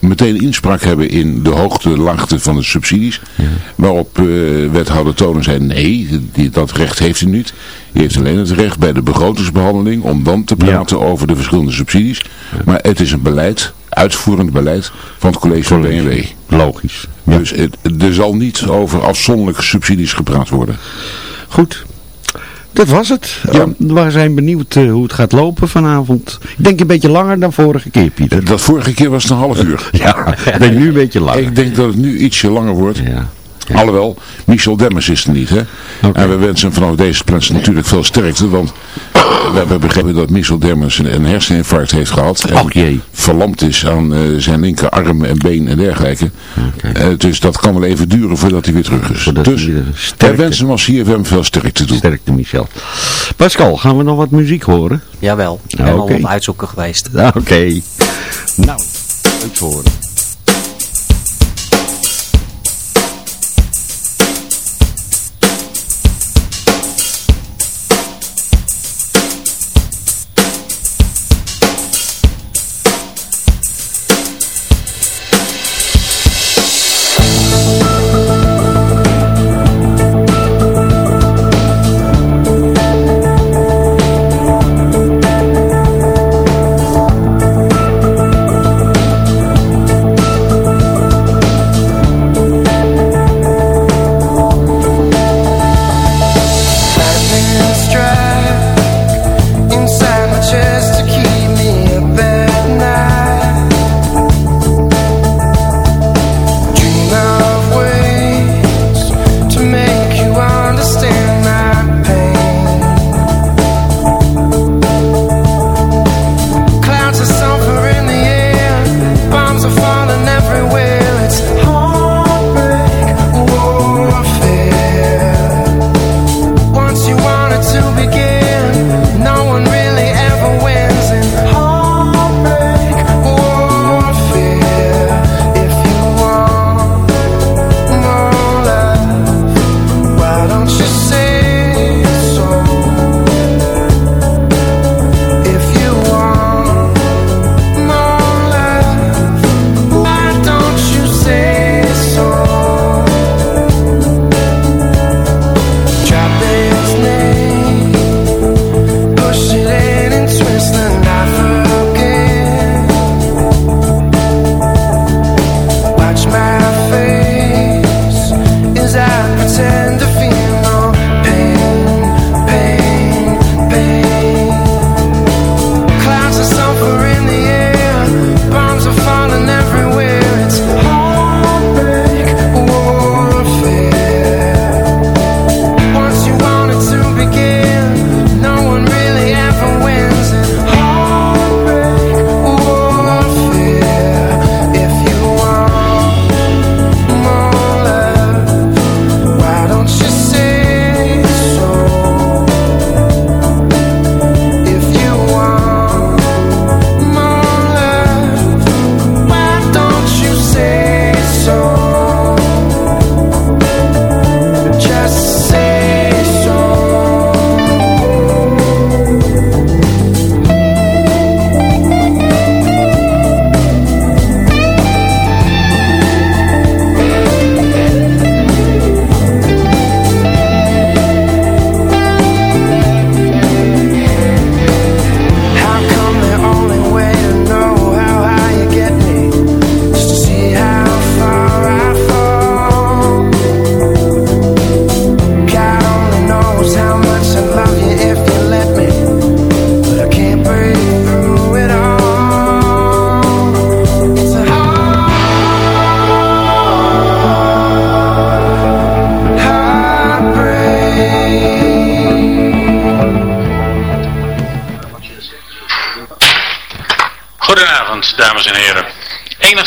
meteen inspraak hebben in de hoogte, laagte van de subsidies. Waarop uh, wethouder Tonen zei nee, die, dat recht heeft hij niet. Hij heeft alleen het recht bij de begrotingsbehandeling om dan te praten over de verschillende subsidies. Maar het is een beleid, uitvoerend beleid van het college van BNW. Logisch. Dus het, er zal niet over afzonderlijke subsidies gepraat worden. Goed, dat was het. Ja. We zijn benieuwd uh, hoe het gaat lopen vanavond. Ik denk een beetje langer dan vorige keer, Pieter. Dat vorige keer was het een half uur. ja, ik denk nu een beetje langer. Ik denk dat het nu ietsje langer wordt. Ja. Alhoewel, Michel Demmers is er niet. Hè? En we wensen hem vanaf deze plaats natuurlijk veel sterkte. Want we hebben begrepen dat Michel Demmers een, een herseninfarct heeft gehad. En jee. verlamd is aan uh, zijn linkerarm en been en dergelijke. Okay. Uh, dus dat kan wel even duren voordat hij weer terug is. Voordat dus wij wensen hem als CFM veel sterkte toe. Sterkte Michel. Pascal, gaan we nog wat muziek horen? Jawel, ik ben okay. al op uitzoeken geweest. Oké. Okay. Nou, leuk horen.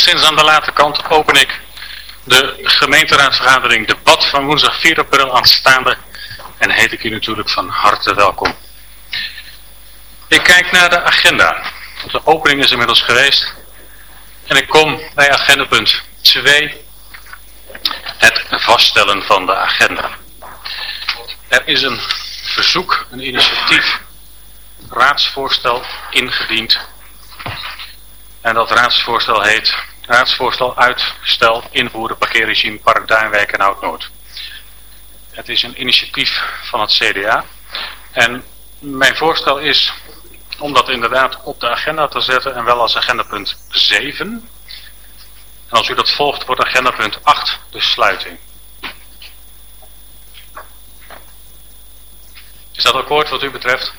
Enigszins aan de late kant open ik de gemeenteraadsvergadering debat van woensdag 4 april aanstaande en heet ik u natuurlijk van harte welkom. Ik kijk naar de agenda. De opening is inmiddels geweest en ik kom bij agendapunt 2, het vaststellen van de agenda. Er is een verzoek, een initiatief, raadsvoorstel ingediend en dat raadsvoorstel heet raadsvoorstel uitstel invoeren parkeerregime Park Duinwijk en Oud-Noord. Het is een initiatief van het CDA. En mijn voorstel is om dat inderdaad op de agenda te zetten en wel als agendapunt 7. En als u dat volgt wordt agendapunt 8 de sluiting. Is dat akkoord wat u betreft?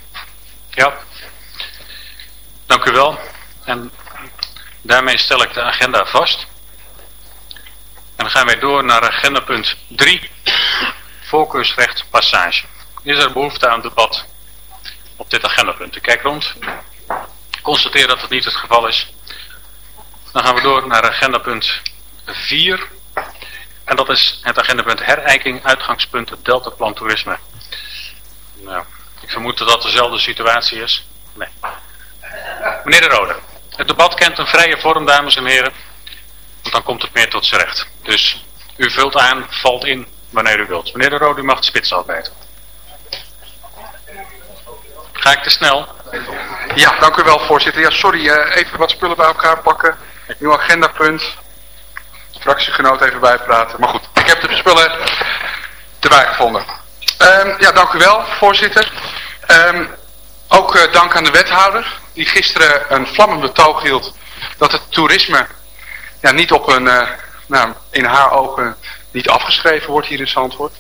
Ja. Dank u wel. En daarmee stel ik de agenda vast. En dan gaan wij door naar agendapunt 3. Voorkeursrecht passage. Is er behoefte aan debat op dit agendapunt? Ik kijk rond. Constateer dat het niet het geval is. Dan gaan we door naar agendapunt 4. En dat is het agendapunt herijking, uitgangspunt, het deltaplan toerisme. Nou, ik vermoed dat dat dezelfde situatie is. Nee. Meneer De Rode, het debat kent een vrije vorm, dames en heren. Want dan komt het meer tot z'n recht. Dus u vult aan, valt in wanneer u wilt. Meneer De Rode, u mag de spits afbijten. Ga ik te snel? Ja, dank u wel voorzitter. Ja, sorry, uh, even wat spullen bij elkaar pakken. Nieuw agendapunt. Fractiegenoot even bijpraten. Maar goed, ik heb de spullen erbij gevonden. Um, ja, dank u wel, voorzitter. Um, ook uh, dank aan de wethouder, die gisteren een vlammend betoog hield dat het toerisme ja, niet op een, uh, nou, in haar ogen niet afgeschreven wordt hier in Zandvoort.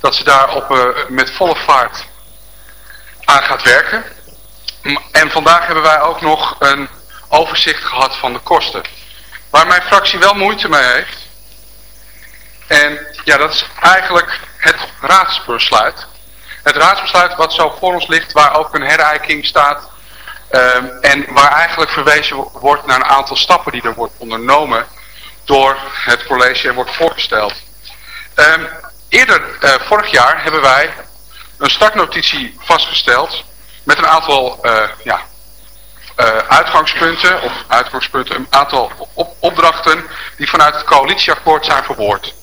Dat ze daar op, uh, met volle vaart aan gaat werken. En vandaag hebben wij ook nog een overzicht gehad van de kosten. Waar mijn fractie wel moeite mee heeft. En ja, dat is eigenlijk het raadsbesluit. Het raadsbesluit wat zo voor ons ligt, waar ook een herijking staat. Um, en waar eigenlijk verwezen wordt naar een aantal stappen die er wordt ondernomen door het college en wordt voorgesteld. Um, eerder, uh, vorig jaar, hebben wij een startnotitie vastgesteld met een aantal uh, ja, uh, uitgangspunten, of uitgangspunten, een aantal op opdrachten die vanuit het coalitieakkoord zijn verwoord.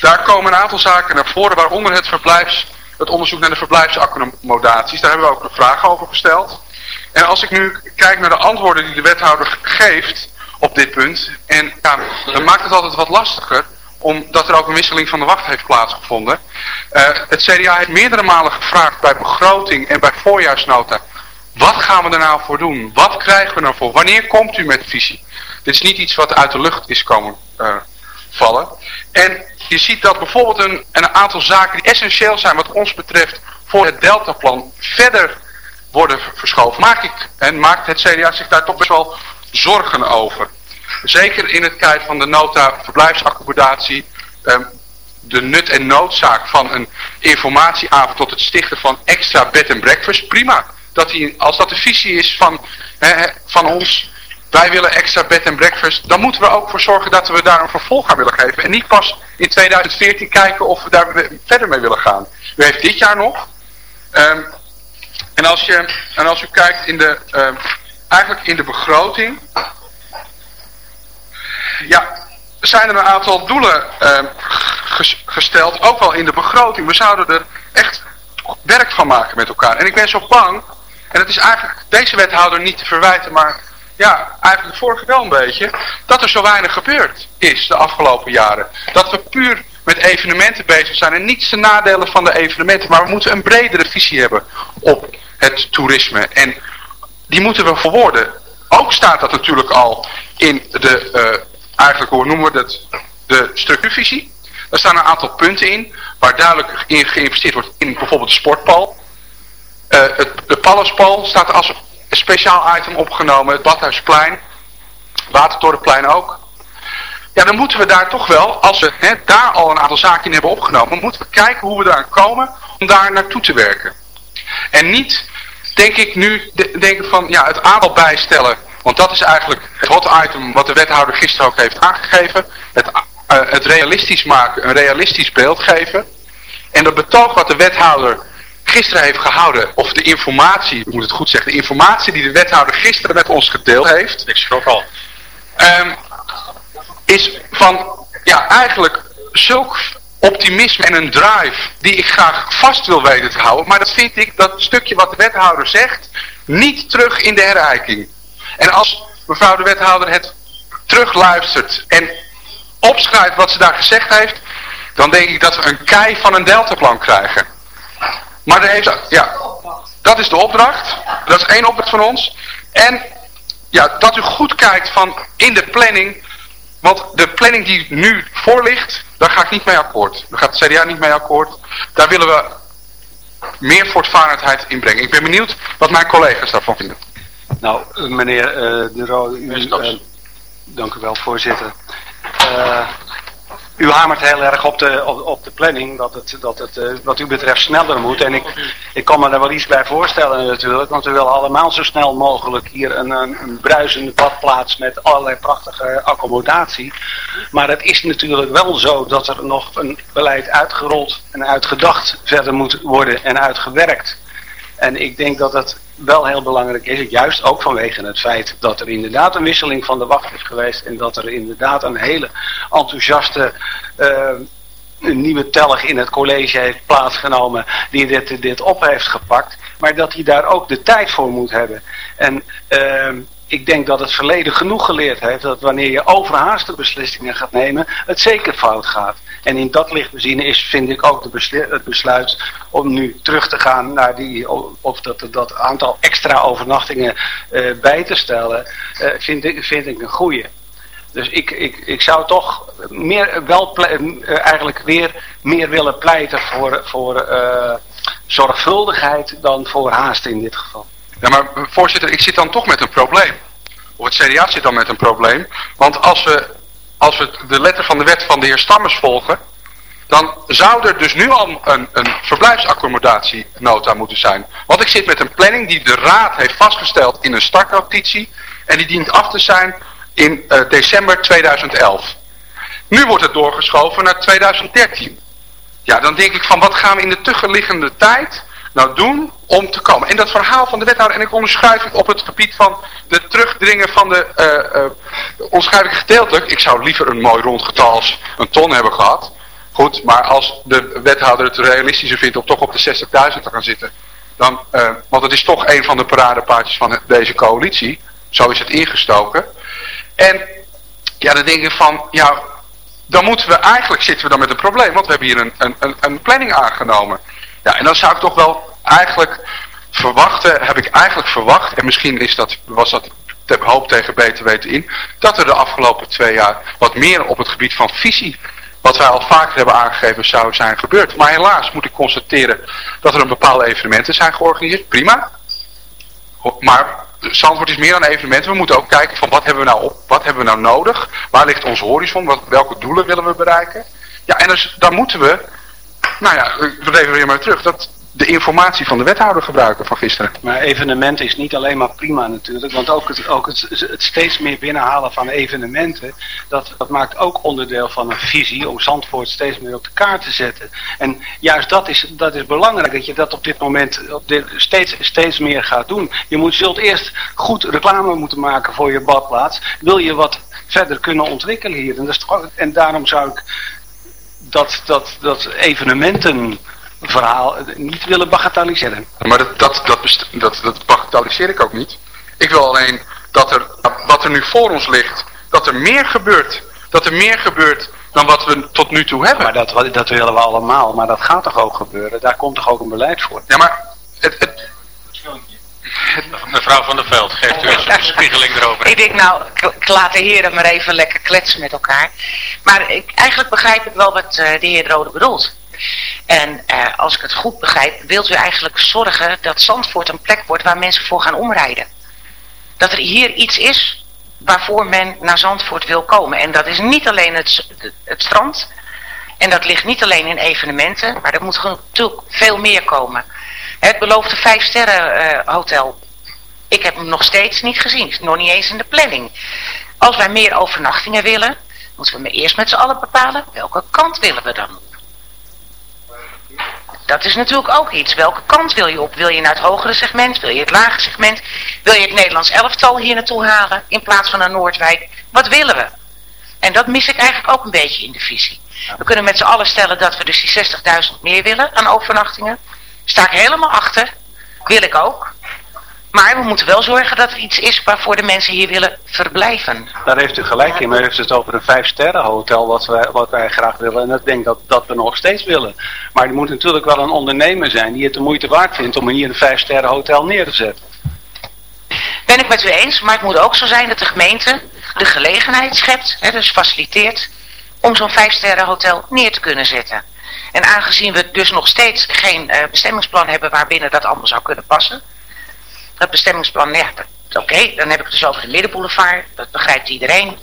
Daar komen een aantal zaken naar voren, waaronder het, verblijfs, het onderzoek naar de verblijfsaccommodaties. Daar hebben we ook een vraag over gesteld. En als ik nu kijk naar de antwoorden die de wethouder geeft op dit punt, en ja, dan maakt het altijd wat lastiger, omdat er ook een wisseling van de wacht heeft plaatsgevonden. Uh, het CDA heeft meerdere malen gevraagd bij begroting en bij voorjaarsnota, wat gaan we er nou voor doen? Wat krijgen we nou voor? Wanneer komt u met visie? Dit is niet iets wat uit de lucht is komen uh, vallen. En je ziet dat bijvoorbeeld een, een aantal zaken die essentieel zijn wat ons betreft voor het Deltaplan verder worden verschoven. Maak ik, en maakt het CDA zich daar toch best wel zorgen over. Zeker in het kijken van de nota verblijfsaccommodatie, um, de nut en noodzaak van een informatieavond tot het stichten van extra bed and breakfast, prima. Dat die, als dat de visie is van, van ons, wij willen extra bed and breakfast, dan moeten we ook voor zorgen dat we daar een vervolg aan willen geven. En niet pas in 2014 kijken of we daar verder mee willen gaan. U heeft dit jaar nog. Um, en, als je, en als u kijkt in de, um, eigenlijk in de begroting, ja, zijn er een aantal doelen uh, gesteld, ook wel in de begroting. We zouden er echt werk van maken met elkaar. En ik ben zo bang, en het is eigenlijk deze wethouder niet te verwijten, maar ja, eigenlijk vorige wel een beetje, dat er zo weinig gebeurd is de afgelopen jaren. Dat we puur met evenementen bezig zijn en niet de nadelen van de evenementen, maar we moeten een bredere visie hebben op het toerisme. En die moeten we verwoorden. Ook staat dat natuurlijk al in de, uh, eigenlijk hoe noemen we dat, de structuurvisie. Daar staan een aantal punten in, waar duidelijk in geïnvesteerd wordt in bijvoorbeeld de sportpal. Uh, het, de Pallaspal staat als een speciaal item opgenomen, het Badhuisplein, Watertorenplein ook. Ja, dan moeten we daar toch wel, als we hè, daar al een aantal zaken in hebben opgenomen, moeten we kijken hoe we daar komen om daar naartoe te werken. En niet, denk ik nu, denken van ja, het aantal bijstellen want dat is eigenlijk het hot item wat de wethouder gisteren ook heeft aangegeven. Het, uh, het realistisch maken, een realistisch beeld geven. En dat betoog wat de wethouder gisteren heeft gehouden, of de informatie, ik moet het goed zeggen, de informatie die de wethouder gisteren met ons gedeeld heeft. Ik schrok al. Um, is van, ja, eigenlijk zulk optimisme en een drive die ik graag vast wil weten te houden. Maar dat vind ik, dat stukje wat de wethouder zegt, niet terug in de herijking. En als mevrouw de wethouder het terugluistert en opschrijft wat ze daar gezegd heeft, dan denk ik dat we een kei van een deltaplan krijgen. Maar heeft, ja, dat is de opdracht. Dat is één opdracht van ons. En ja, dat u goed kijkt van in de planning. Want de planning die nu voor ligt, daar ga ik niet mee akkoord. Daar gaat het CDA niet mee akkoord. Daar willen we meer voortvarendheid in brengen. Ik ben benieuwd wat mijn collega's daarvan vinden. Nou, meneer uh, De Roo, u, uh, dank u wel voorzitter. Uh, u hamert heel erg op de, op, op, de planning, dat het, dat het uh, wat u betreft sneller moet. En ik, ik kan me daar wel iets bij voorstellen natuurlijk, want we willen allemaal zo snel mogelijk hier een, een, een bruisende badplaats met allerlei prachtige accommodatie. Maar het is natuurlijk wel zo dat er nog een beleid uitgerold en uitgedacht verder moet worden en uitgewerkt. En ik denk dat het wel heel belangrijk is, juist ook vanwege het feit dat er inderdaad een wisseling van de wacht is geweest en dat er inderdaad een hele enthousiaste uh, nieuwe telg in het college heeft plaatsgenomen die dit, dit op heeft gepakt, maar dat hij daar ook de tijd voor moet hebben. En uh, ik denk dat het verleden genoeg geleerd heeft dat wanneer je overhaaste beslissingen gaat nemen, het zeker fout gaat. En in dat licht bezien is, vind ik ook de het besluit om nu terug te gaan naar die, of dat, dat aantal extra overnachtingen uh, bij te stellen, uh, vind, ik, vind ik een goede. Dus ik, ik, ik zou toch meer, wel uh, eigenlijk weer meer willen pleiten voor, voor zorgvuldigheid dan voor haast in dit geval. Ja, maar voorzitter, ik zit dan toch met een probleem. Of het CDA zit dan met een probleem. Want als we, als we de letter van de wet van de heer Stammers volgen... dan zou er dus nu al een, een verblijfsaccommodatienota moeten zijn. Want ik zit met een planning die de raad heeft vastgesteld in een startnotitie... en die dient af te zijn in uh, december 2011. Nu wordt het doorgeschoven naar 2013. Ja, dan denk ik van wat gaan we in de tussenliggende tijd nou doen om te komen. En dat verhaal van de wethouder, en ik onderschrijf het op het gebied van de terugdringen van de, uh, uh, onderschrijf ik gedeeltelijk, ik zou liever een mooi rond getal als een ton hebben gehad. Goed, maar als de wethouder het realistischer vindt om toch op de 60.000 te gaan zitten, dan, uh, want het is toch een van de paradepaardjes van deze coalitie, zo is het ingestoken. En ja, dan denk ik van, ja, dan moeten we, eigenlijk zitten we dan met een probleem, want we hebben hier een, een, een planning aangenomen. Ja, en dan zou ik toch wel eigenlijk verwachten, heb ik eigenlijk verwacht, en misschien is dat, was dat ter hoop tegen beter weten in, dat er de afgelopen twee jaar wat meer op het gebied van visie, wat wij al vaker hebben aangegeven, zou zijn gebeurd. Maar helaas moet ik constateren dat er een bepaalde evenementen zijn georganiseerd, prima. Maar Zandvoort is meer dan evenementen. We moeten ook kijken van wat hebben we nou op, wat hebben we nou nodig, waar ligt onze horizon, wat, welke doelen willen we bereiken. Ja, en dus, dan moeten we nou ja, we weer maar terug. Dat de informatie van de wethouder gebruiken van gisteren. Maar evenementen is niet alleen maar prima natuurlijk. Want ook het, ook het, steeds meer binnenhalen van evenementen. Dat, dat maakt ook onderdeel van een visie om Zandvoort steeds meer op de kaart te zetten. En juist dat is, dat is belangrijk. Dat je dat op dit moment op dit, steeds, steeds meer gaat doen. Je moet, zult eerst goed reclame moeten maken voor je badplaats. Wil je wat verder kunnen ontwikkelen hier. En, en daarom zou ik dat, dat, dat evenementenverhaal niet willen bagatelliseren. Maar dat, dat, dat, dat, dat bagatelliseer ik ook niet. Ik wil alleen dat er, wat er nu voor ons ligt, dat er meer gebeurt. Dat er meer gebeurt dan wat we tot nu toe hebben. Maar dat, dat willen we allemaal, maar dat gaat toch ook gebeuren? Daar komt toch ook een beleid voor? Ja, maar het, het, Mevrouw van der Veld, geeft u eens een spiegeling erover. Ik denk nou, ik laat de heren maar even lekker kletsen met elkaar. Maar ik, eigenlijk begrijp ik wel wat uh, de heer Rode bedoelt. En uh, als ik het goed begrijp, wilt u eigenlijk zorgen dat Zandvoort een plek wordt waar mensen voor gaan omrijden. Dat er hier iets is waarvoor men naar Zandvoort wil komen. En dat is niet alleen het, het strand. En dat ligt niet alleen in evenementen, maar er moet natuurlijk veel meer komen. Het beloofde vijf sterren hotel. Ik heb hem nog steeds niet gezien. Is nog niet eens in de planning. Als wij meer overnachtingen willen, moeten we eerst met z'n allen bepalen welke kant willen we dan op. Dat is natuurlijk ook iets. Welke kant wil je op? Wil je naar het hogere segment? Wil je het lage segment? Wil je het Nederlands elftal hier naartoe halen in plaats van naar Noordwijk? Wat willen we? En dat mis ik eigenlijk ook een beetje in de visie. We kunnen met z'n allen stellen dat we dus die 60.000 meer willen aan overnachtingen. Sta ik helemaal achter. Wil ik ook. Maar we moeten wel zorgen dat er iets is waarvoor de mensen hier willen verblijven. Daar heeft u gelijk in, maar u heeft het over een vijf sterren hotel wat wij, wat wij graag willen. En ik denk dat, dat we nog steeds willen. Maar er moet natuurlijk wel een ondernemer zijn die het de moeite waard vindt om hier een vijf sterren hotel neer te zetten. Ben ik met u eens, maar het moet ook zo zijn dat de gemeente de gelegenheid schept, hè, dus faciliteert, om zo'n vijf sterren hotel neer te kunnen zetten. En aangezien we dus nog steeds geen uh, bestemmingsplan hebben waarbinnen dat allemaal zou kunnen passen, dat bestemmingsplan, ja, oké, dan heb ik het dus over de middenboulevard, dat begrijpt iedereen.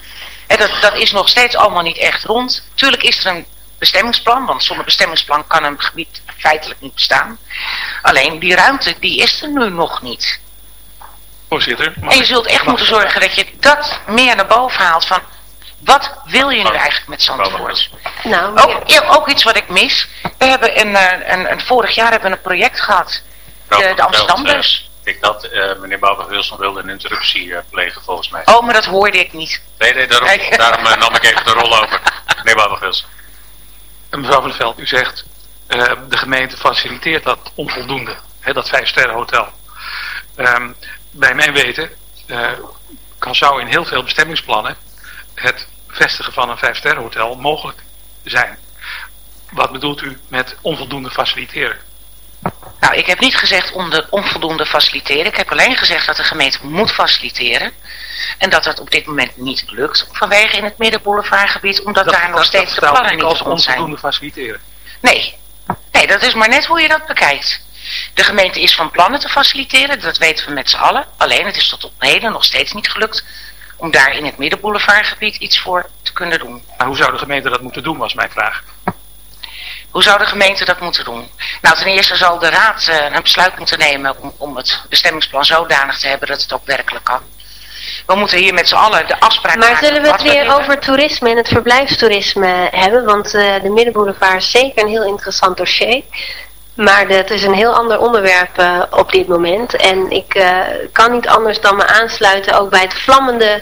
En dat, dat is nog steeds allemaal niet echt rond. Tuurlijk is er een bestemmingsplan, want zonder bestemmingsplan kan een gebied feitelijk niet bestaan. Alleen die ruimte, die is er nu nog niet. Voorzitter. En je zult echt moeten zorgen dat je dat meer naar boven haalt van... Wat wil je nu eigenlijk met Zandvoort? Nou, ook, ook iets wat ik mis. We hebben een, eh, een, een, vorig jaar hebben we een project gehad. De, de Amsterdambus. Eh, ik dat uh, meneer Bouwer-Wilson wilde een interruptie uh, plegen volgens mij. Oh, maar dat hoorde ik niet. Nee, nee, daarom, daarom uh, nam ik even de rol over. Meneer Bouwer-Wilson. Mevrouw van der Veld, u zegt de gemeente faciliteert dat onvoldoende. Hè, dat vijf sterren hotel. Um, bij mijn weten uh, kan, zou in heel veel bestemmingsplannen het vestigen van een vijfsterrenhotel mogelijk zijn. Wat bedoelt u met onvoldoende faciliteren? Nou, ik heb niet gezegd onvoldoende faciliteren. Ik heb alleen gezegd dat de gemeente moet faciliteren. En dat dat op dit moment niet lukt vanwege in het middenboulevardgebied, omdat dat, daar nog steeds de plannen niet als rond zijn. onvoldoende faciliteren? Nee. nee, dat is maar net hoe je dat bekijkt. De gemeente is van plannen te faciliteren, dat weten we met z'n allen. Alleen het is tot op heden nog steeds niet gelukt om daar in het middenboulevardgebied iets voor te kunnen doen. Maar hoe zou de gemeente dat moeten doen, was mijn vraag. Hoe zou de gemeente dat moeten doen? Nou, ten eerste zal de raad uh, een besluit moeten nemen om, om het bestemmingsplan zodanig te hebben dat het ook werkelijk kan. We moeten hier met z'n allen de afspraak maar maken. Maar zullen we het weer over toerisme en het verblijfstoerisme hebben? Want uh, de middenboulevard is zeker een heel interessant dossier. Maar het is een heel ander onderwerp uh, op dit moment. En ik uh, kan niet anders dan me aansluiten ook bij het vlammende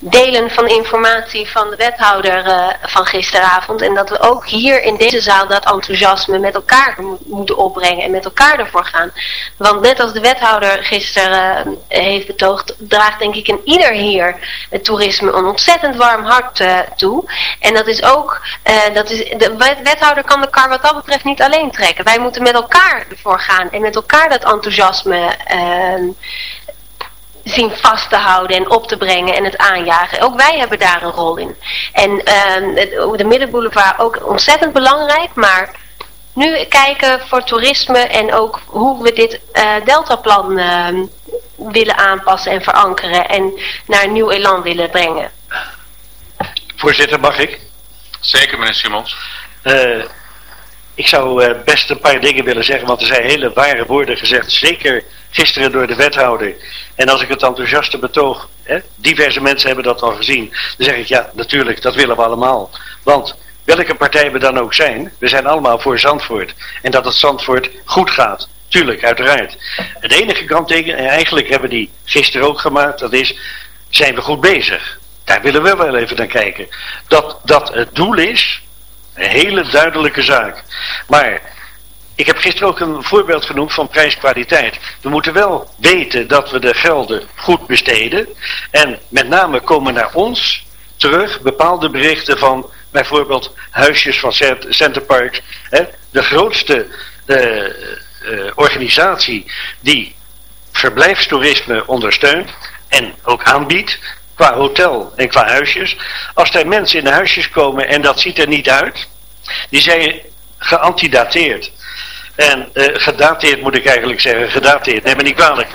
delen van informatie van de wethouder uh, van gisteravond. En dat we ook hier in deze zaal dat enthousiasme met elkaar mo moeten opbrengen en met elkaar ervoor gaan. Want net als de wethouder gisteren uh, heeft betoogd, draagt denk ik in ieder hier het toerisme een ontzettend warm hart uh, toe. En dat is ook, dat is, de wethouder kan de kar wat dat betreft niet alleen trekken. Wij moeten met elkaar ervoor gaan en met elkaar dat enthousiasme zien vast te houden en op te brengen en het aanjagen. Ook wij hebben daar een rol in. En uh, de Middenboulevard ook ontzettend belangrijk, maar nu kijken voor toerisme en ook hoe we dit uh, deltaplan uh, willen aanpassen en verankeren en naar een nieuw elan willen brengen. Voorzitter, mag ik? Zeker, meneer Simons. Uh, ik zou uh, best een paar dingen willen zeggen, want er zijn hele ware woorden gezegd. Zeker gisteren door de wethouder. En als ik het enthousiaste betoog, hè, diverse mensen hebben dat al gezien. Dan zeg ik, ja, natuurlijk, dat willen we allemaal. Want welke partij we dan ook zijn, we zijn allemaal voor Zandvoort. En dat het Zandvoort goed gaat. Tuurlijk, uiteraard. Het enige kanttekening, en eigenlijk hebben die gisteren ook gemaakt, dat is, zijn we goed bezig? Daar willen we wel even naar kijken. Dat dat het doel is, een hele duidelijke zaak. Maar ik heb gisteren ook een voorbeeld genoemd van prijskwaliteit. We moeten wel weten dat we de gelden goed besteden. En met name komen naar ons terug bepaalde berichten van bijvoorbeeld huisjes van Centerparks. De grootste uh, uh, organisatie die verblijfstoerisme ondersteunt en ook aanbiedt qua hotel en qua huisjes. Als er mensen in de huisjes komen en dat ziet er niet uit, die zijn geantidateerd. En uh, gedateerd moet ik eigenlijk zeggen, gedateerd, neem me niet kwalijk.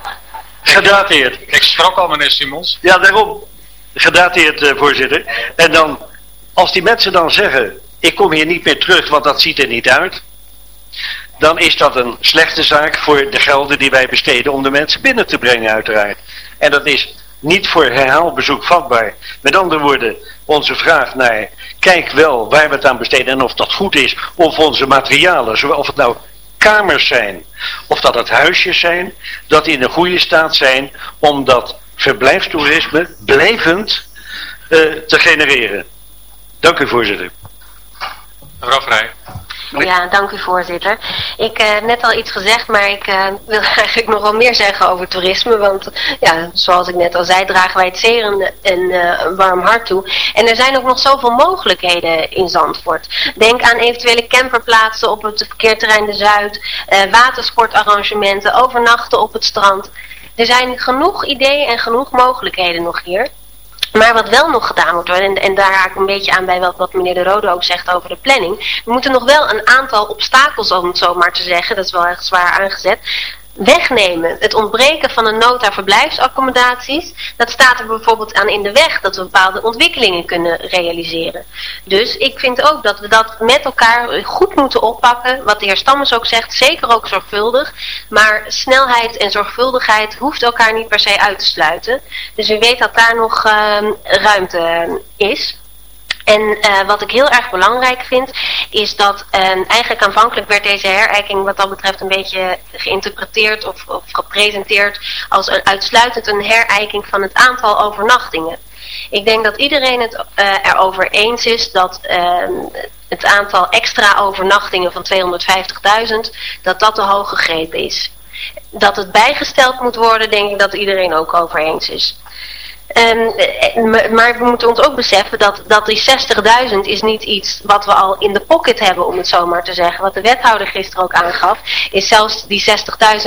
gedateerd. Ik schrok al meneer Simons. Ja, daarom. Gedateerd, uh, voorzitter. En dan, als die mensen dan zeggen, ik kom hier niet meer terug, want dat ziet er niet uit. Dan is dat een slechte zaak voor de gelden die wij besteden om de mensen binnen te brengen uiteraard. En dat is niet voor herhaalbezoek vatbaar. Met andere woorden, onze vraag naar kijk wel waar we het aan besteden en of dat goed is. Of onze materialen, of het nou kamers zijn, of dat het huisjes zijn, dat die in een goede staat zijn om dat verblijfstoerisme blijvend uh, te genereren. Dank u voorzitter. Mevrouw. Ja, dank u voorzitter. Ik heb uh, net al iets gezegd, maar ik uh, wil eigenlijk nog wel meer zeggen over toerisme. Want ja, zoals ik net al zei, dragen wij het zeer een, een, warm hart toe. En er zijn ook nog zoveel mogelijkheden in Zandvoort. Denk aan eventuele camperplaatsen op het verkeerterrein de Zuid, watersportarrangementen, overnachten op het strand. Er zijn genoeg ideeën en genoeg mogelijkheden nog hier. Maar wat wel nog gedaan moet worden, en, daar haak ik een beetje aan bij wat, wat meneer De Rode ook zegt over de planning. We moeten nog wel een aantal obstakels, om het zo maar te zeggen, dat is wel echt zwaar aangezet, wegnemen. Het ontbreken van een nota verblijfsaccommodaties, dat staat er bijvoorbeeld aan in de weg dat we bepaalde ontwikkelingen kunnen realiseren. Dus ik vind ook dat we dat met elkaar goed moeten oppakken, wat de heer Stammers ook zegt, zeker ook zorgvuldig, maar snelheid en zorgvuldigheid hoeft elkaar niet per se uit te sluiten. Dus u weet dat daar nog uh, ruimte is. En uh, wat ik heel erg belangrijk vind, is dat uh, eigenlijk aanvankelijk werd deze herijking wat dat betreft een beetje geïnterpreteerd of, of gepresenteerd als een, uitsluitend een herijking van het aantal overnachtingen. Ik denk dat iedereen het uh, erover eens is dat het aantal extra overnachtingen van 250.000, dat dat te hoog gegrepen is. Dat het bijgesteld moet worden, denk ik dat iedereen ook over eens is. Um, maar we moeten ons ook beseffen dat, dat die 60.000 is niet iets wat we al in de pocket hebben, om het zo maar te zeggen. Wat de wethouder gisteren ook aangaf, is zelfs die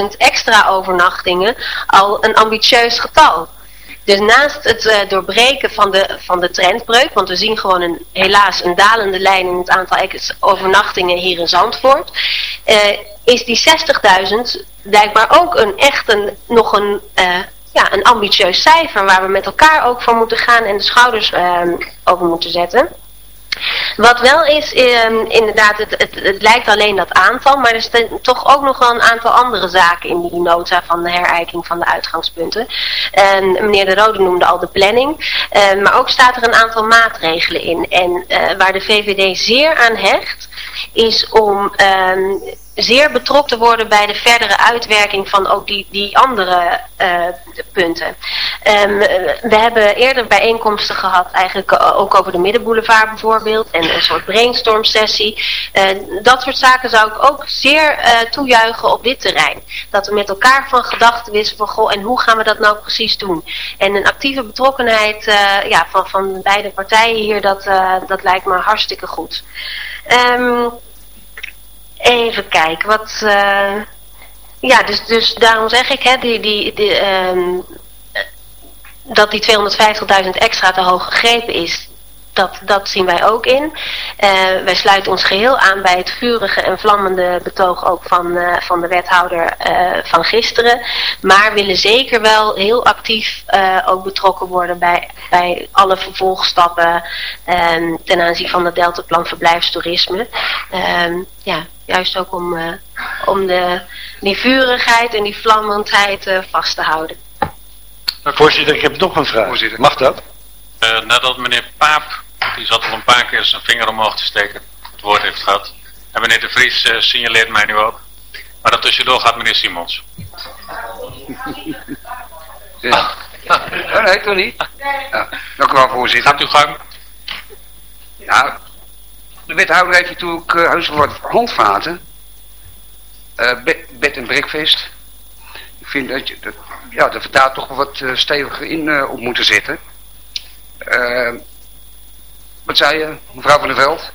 60.000 extra overnachtingen al een ambitieus getal. Dus naast het uh, doorbreken van de, van de trendbreuk, want we zien gewoon een, helaas een dalende lijn in het aantal overnachtingen hier in Zandvoort, uh, is die 60.000 blijkbaar ook een echt een, nog een uh, ja, een ambitieus cijfer waar we met elkaar ook voor moeten gaan en de schouders um, over moeten zetten. Wat wel is, um, inderdaad, het, het, het, lijkt alleen dat aantal, maar er zijn toch ook nog wel een aantal andere zaken in die nota van de herijking van de uitgangspunten. Um, meneer De Rode noemde al de planning, um, maar ook staat er een aantal maatregelen in. En uh, waar de VVD zeer aan hecht, is om zeer betrokken worden bij de verdere uitwerking van ook die, die andere uh, punten. Um, we hebben eerder bijeenkomsten gehad, eigenlijk ook over de Middenboulevard bijvoorbeeld, en een soort brainstorm sessie. Uh, dat soort zaken zou ik ook zeer uh, toejuichen op dit terrein. Dat we met elkaar van gedachten wisselen van, goh, en hoe gaan we dat nou precies doen? En een actieve betrokkenheid ja, van, van beide partijen hier, dat, dat lijkt me hartstikke goed. Um, Even kijken, wat... Uh, ja, dus, dus daarom zeg ik, hè, die, die, die, um, dat die 250.000 extra te hoog gegrepen is dat, dat zien wij ook in. Uh, wij sluiten ons geheel aan bij het vurige en vlammende betoog ook van, van de wethouder van gisteren. Maar willen zeker wel heel actief ook betrokken worden bij, bij alle vervolgstappen ehm, ten aanzien van het deltaplan verblijfstoerisme. Ehm, ja, juist ook om, om de, die vurigheid en die vlammendheid vast te houden. Voorzitter, ik heb nog een vraag. Voorzitter. Mag dat? Uh, nadat meneer Paap, die zat al een paar keer zijn vinger omhoog te steken, het woord heeft gehad. En meneer De Vries uh, signaleert mij nu ook. Maar dat tussendoor gaat meneer Simons. ja. Oh, nee, toch niet? Ja. Dank u wel, voorzitter. Gaat u gang. Ja, de wethouder heeft natuurlijk uh, heus wel wat handvaten. Uh, bed en breakfast. Ik vind dat je, dat, ja, dat we daar toch wat uh, steviger in op moeten zetten. Uh, wat zei je, mevrouw van der Veld?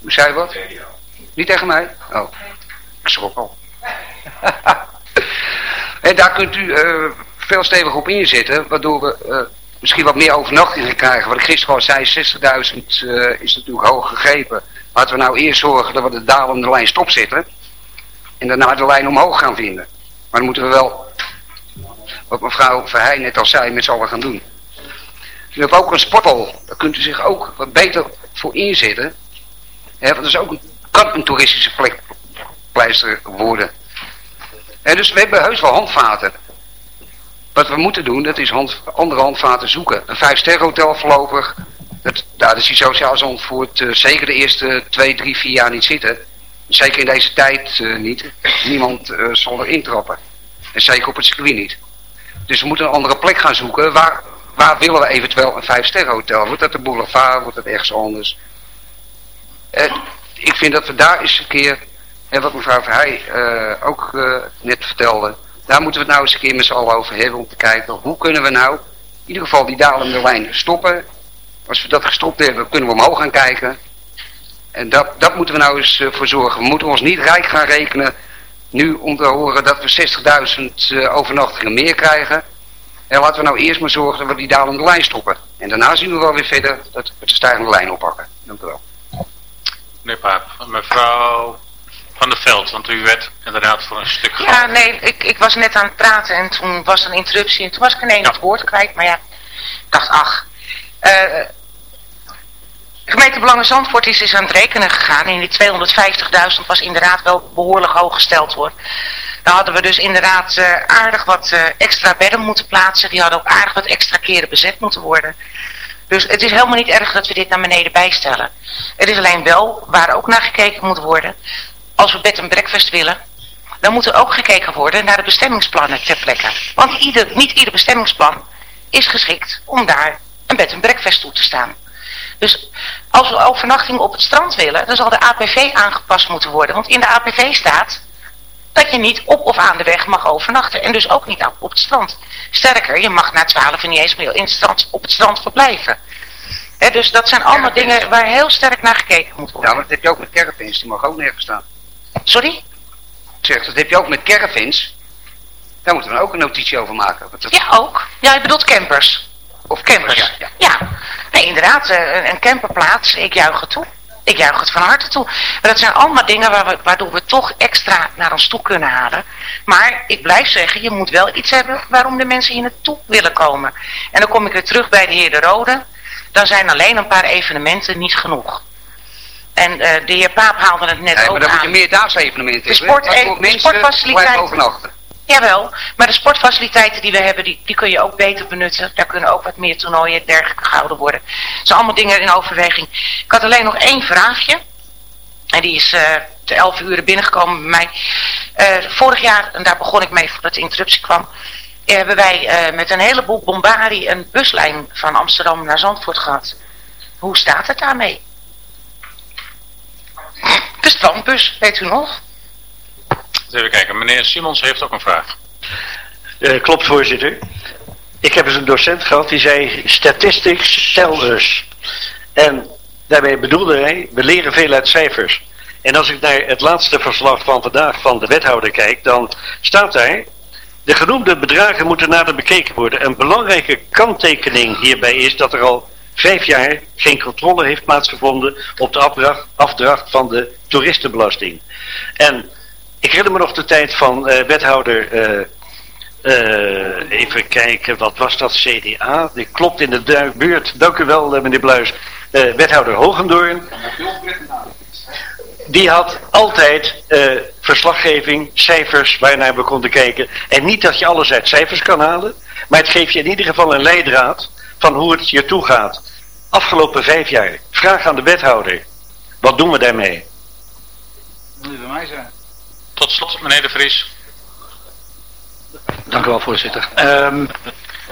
U zei wat? Niet tegen mij? Oh, ik schrok al. en daar kunt u veel stevig op inzetten, waardoor we misschien wat meer overnachtingen krijgen. Wat ik gisteren al zei, 60.000 uh, is natuurlijk hoog gegrepen. Laten we nou eerst zorgen dat we de dalende lijn stopzetten. En daarna de lijn omhoog gaan vinden. Maar dan moeten we wel, wat mevrouw Verheij net al zei, met z'n allen gaan doen. U hebt ook een sporthal. Daar kunt u zich ook wat beter voor inzetten. want dat is ook een, kan een toeristische plek pleister worden. En dus we hebben heus wel handvaten. Wat we moeten doen, dat is hand, andere handvaten zoeken. Een vijf hotel voorlopig. Dat, daar is die sociaal zandvoort uh, zeker de eerste twee, drie, vier jaar niet zitten. Zeker in deze tijd uh, niet. Niemand uh, zal er intrappen. En zeker op het circuit niet. Dus we moeten een andere plek gaan zoeken waar waar willen we eventueel een vijf hotel? Wordt dat de boulevard? Wordt dat ergens anders? Ik vind dat we daar eens een keer, en wat mevrouw Verheij ook net vertelde, daar moeten we het nou eens een keer met z'n allen over hebben om te kijken hoe kunnen we nou in ieder geval die dalende lijn stoppen. Als we dat gestopt hebben, kunnen we omhoog gaan kijken. En dat, dat moeten we nou eens uh, voor zorgen. We moeten ons niet rijk gaan rekenen nu om te horen dat we 60.000 overnachtingen meer krijgen. En laten we nou eerst maar zorgen dat we die dalende lijn stoppen. En daarna zien we wel weer verder dat we de stijgende lijn oppakken. Dank u wel. Meneer Paap, mevrouw Van der Veld, want u werd inderdaad voor een stuk Ja, nee, ik, ik was net aan het praten en toen was er een interruptie en toen was ik ineens ja. het woord kwijt. Maar ja, ik dacht, ach, uh, gemeente Belangen Zandvoort is, is aan het rekenen gegaan. En die 250.000 was inderdaad wel behoorlijk hoog gesteld hoor. Dan hadden we dus inderdaad uh, aardig wat uh, extra bedden moeten plaatsen. Die hadden ook aardig wat extra keren bezet moeten worden. Dus het is helemaal niet erg dat we dit naar beneden bijstellen. Het is alleen wel, waar ook naar gekeken moet worden, als we bed en breakfast willen, dan moet er ook gekeken worden naar de bestemmingsplannen ter plekke. Want ieder, niet ieder bestemmingsplan is geschikt om daar een bed en breakfast toe te staan. Dus als we overnachting op het strand willen, dan zal de APV aangepast moeten worden. Want in de APV staat dat je niet op of aan de weg mag overnachten. En dus ook niet op het strand. Sterker, je mag na twaalf niet eens meer in het strand, op het strand verblijven. He, dus dat zijn allemaal dingen waar heel sterk naar gekeken moet worden. Ja, maar dat heb je ook met caravans, die mag ook nergens staan. Sorry? Zeg, dat heb je ook met caravans. Daar moeten we ook een notitie over maken. Dat... Ja, ook. Ja, je bedoelt campers. Of campers. Ja, ja. ja. Nee, inderdaad, eh, een camperplaats, ik juich het toe. Ik juich het van harte toe. Maar dat zijn allemaal dingen waar we, waardoor we toch extra naar ons toe kunnen halen. Maar ik blijf zeggen, je moet wel iets hebben waarom de mensen hier naartoe willen komen. En dan kom ik weer terug bij de heer De Rode. Dan zijn alleen een paar evenementen niet genoeg. En uh, de heer Paap haalde het net nee, ook maar dan aan. moet je meerdaagse evenementen de sport, hebben. De sportfaciliteiten. overnachten. Jawel, maar de sportfaciliteiten die we hebben, die, die kun je ook beter benutten. Daar kunnen ook wat meer toernooien en dergelijke gehouden worden. Dat zijn allemaal dingen in overweging. Ik had alleen nog één vraagje. En die is uh, te elf uur binnengekomen bij mij. Uh, vorig jaar, en daar begon ik mee voordat de interruptie kwam, hebben wij uh, met een heleboel bombardie een buslijn van Amsterdam naar Zandvoort gehad. Hoe staat het daarmee? De strandbus, weet u nog? Even kijken, meneer Simons heeft ook een vraag. Uh, klopt, voorzitter. Ik heb eens een docent gehad die zei, statistics tell us. En daarmee bedoelde hij, we leren veel uit cijfers. En als ik naar het laatste verslag van vandaag van de wethouder kijk, dan staat daar, de genoemde bedragen moeten nader bekeken worden. Een belangrijke kanttekening hierbij is dat er al vijf jaar geen controle heeft plaatsgevonden op de afdracht, van de toeristenbelasting. En ik herinner me nog de tijd van uh, wethouder, uh, uh, even kijken, wat was dat, CDA? Die klopt in de buurt, dank u wel meneer Bluis, wethouder Hogendoorn. Die had altijd verslaggeving, cijfers waarnaar we konden kijken. En niet dat je alles uit cijfers kan halen, maar het geeft je in ieder geval een leidraad van hoe het hier toe gaat. Afgelopen vijf jaar, vraag aan de wethouder, wat doen we daarmee? Moet je bij mij zijn. Tot slot, meneer De Vries. Dank u wel, voorzitter. Um,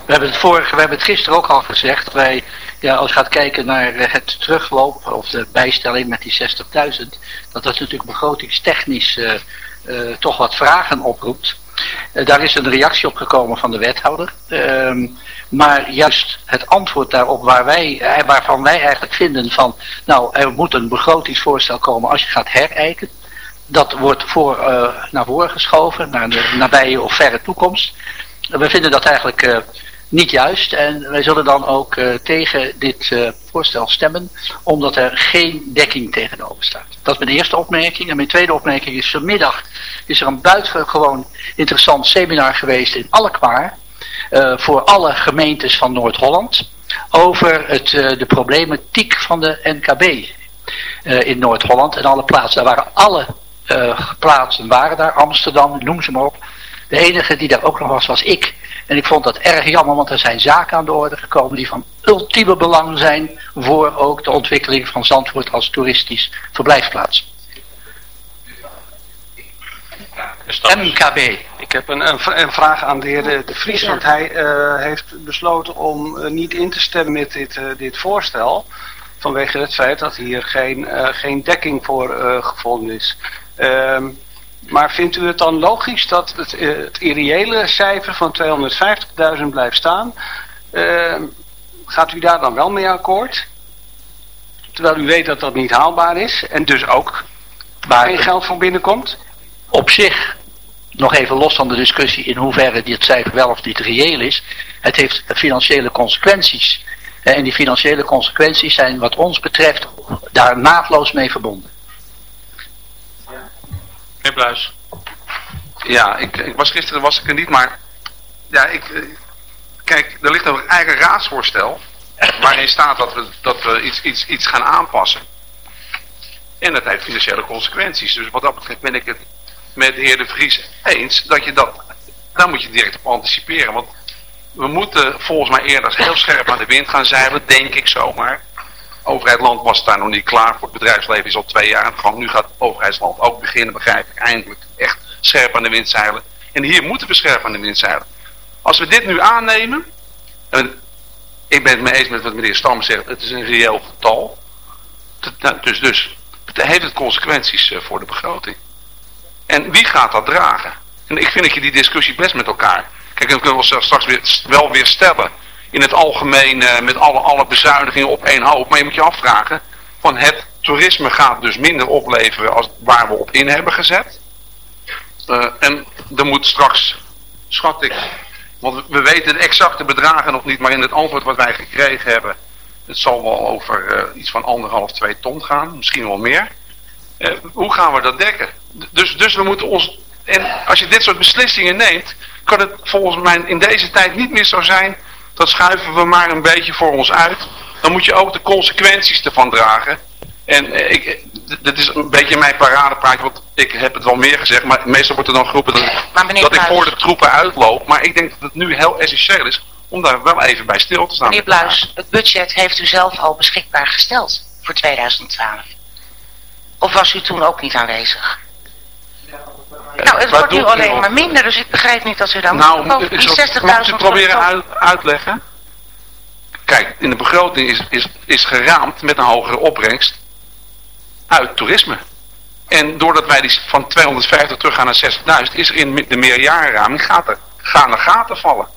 we hebben het vorige, we hebben het gisteren ook al gezegd. Wij, ja, als je gaat kijken naar het terugloop of de bijstelling met die 60.000, dat dat natuurlijk begrotingstechnisch uh, uh, toch wat vragen oproept. Uh, daar is een reactie op gekomen van de wethouder. Um, maar juist het antwoord daarop waar wij, waarvan wij eigenlijk vinden van, nou, er moet een begrotingsvoorstel komen als je gaat herijken dat wordt voor, uh, naar voren geschoven, naar de nabije of verre toekomst. We vinden dat eigenlijk niet juist en wij zullen dan ook uh, tegen dit voorstel stemmen, omdat er geen dekking tegenover staat. Dat is mijn eerste opmerking. En mijn tweede opmerking is vanmiddag is er een buitengewoon interessant seminar geweest in Alkmaar, voor alle gemeentes van Noord-Holland, over het, de problematiek van de NKB in Noord-Holland en alle plaatsen. Daar waren alle uh, plaatsen waren daar, Amsterdam, noem ze maar op. De enige die daar ook nog was, was ik. En ik vond dat erg jammer, want er zijn zaken aan de orde gekomen die van ultieme belang zijn voor ook de ontwikkeling van Zandvoort als toeristisch verblijfsplaats. MKB. Ik heb een, een, een, vraag aan de heer De, Vries, want hij uh, heeft besloten om uh, niet in te stemmen met dit, uh, dit voorstel vanwege het feit dat hier geen, geen dekking voor gevonden is. Ehm, maar vindt u het dan logisch dat het, het irreële cijfer van 250.000 blijft staan? Ehm, gaat u daar dan wel mee akkoord? Terwijl u weet dat dat niet haalbaar is en dus ook waar geen geld voor binnenkomt? Op zich, nog even los van de discussie in hoeverre dit cijfer wel of niet reëel is. Het heeft financiële consequenties. En die financiële consequenties zijn wat ons betreft daar naadloos mee verbonden. Meneer. Ja, ik, ik, was gisteren was ik er niet, maar ja, ik, eh, kijk, er ligt een eigen raadsvoorstel waarin staat dat we, dat we iets, iets, iets gaan aanpassen. En dat heeft financiële consequenties. Dus wat dat betreft ben ik het met de heer De Vries eens dat je dat, daar moet je direct op anticiperen. Want we moeten volgens mij eerder heel scherp aan de wind gaan zeilen, denk ik zomaar. Overheidsland was daar nog niet klaar voor. Het bedrijfsleven is al twee jaar aan gang. Nu gaat overheidsland ook beginnen, begrijp ik, eindelijk echt scherp aan de wind zeilen. En hier moeten we scherp aan de wind zeilen. Als we dit nu aannemen, en ik ben het mee eens met wat meneer Stam zegt, het is een reëel getal. Dus, dus heeft het consequenties eh, voor de begroting. En wie gaat dat dragen? En ik vind dat je die discussie best met elkaar... Kijk, dan kunnen we straks weer, wel weer stellen. In het algemeen uh, met alle, alle bezuinigingen op één hoop. Maar je moet je afvragen. Van het toerisme gaat dus minder opleveren als waar we op in hebben gezet. Uh, en er moet straks, schat ik, want we weten de exacte bedragen nog niet, maar in het antwoord wat wij gekregen hebben, het zal wel over uh, iets van anderhalf, twee ton gaan, misschien wel meer. Hoe gaan we dat dekken? Dus, dus we moeten ons, en als je dit soort beslissingen neemt, kan het volgens mij in deze tijd niet meer zo zijn, dat schuiven we maar een beetje voor ons uit. Dan moet je ook de consequenties ervan dragen. En uh, ik, dit is een beetje mijn paradepraatje, want ik heb het wel meer gezegd, maar meestal wordt er dan geroepen dat, dat ik voor de troepen uitloop. Maar ik denk dat het nu heel essentieel is om daar wel even bij stil te staan. Meneer Bluis, het budget heeft u zelf al beschikbaar gesteld voor 2012. Of was u toen ook niet aanwezig? Nou, het wordt nu alleen maar minder, dus ik begrijp niet dat u dan nou, die 60.000... Mag u proberen uit, uitleggen? Kijk, in de begroting is, is, is geraamd met een hogere opbrengst uit toerisme. En doordat wij die van 250 teruggaan naar 60.000, is er in de meerjarenraming gaat er, gaan er gaten vallen.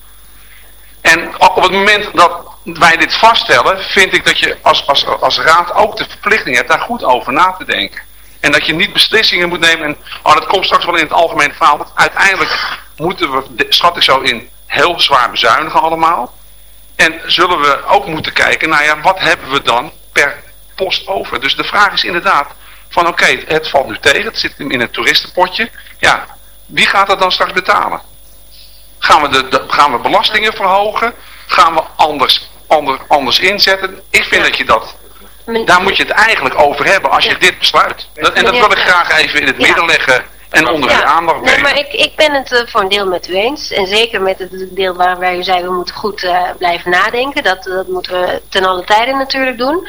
En op het moment dat wij dit vaststellen, vind ik dat je als, als, als raad ook de verplichting hebt daar goed over na te denken. En dat je niet beslissingen moet nemen en, oh dat komt straks wel in het algemene verhaal, want uiteindelijk moeten we, schat ik zo in, heel zwaar bezuinigen allemaal. En zullen we ook moeten kijken, nou ja, wat hebben we dan per post over? Dus de vraag is inderdaad, van oké, het valt nu tegen, het zit in een toeristenpotje. Ja, wie gaat dat dan straks betalen? Gaan we, de, de gaan we belastingen verhogen? Gaan we anders, ander, anders inzetten? Ik vind dat je dat... Daar moet je het eigenlijk over hebben als je dit besluit. en dat wil ik graag even in het midden leggen en onder de aandacht brengen. Nee, maar ik, ik ben het uh, voor een deel met u eens. En zeker met het deel waar, u zei, we moeten goed uh, blijven nadenken. Dat, dat moeten we ten alle tijde natuurlijk doen.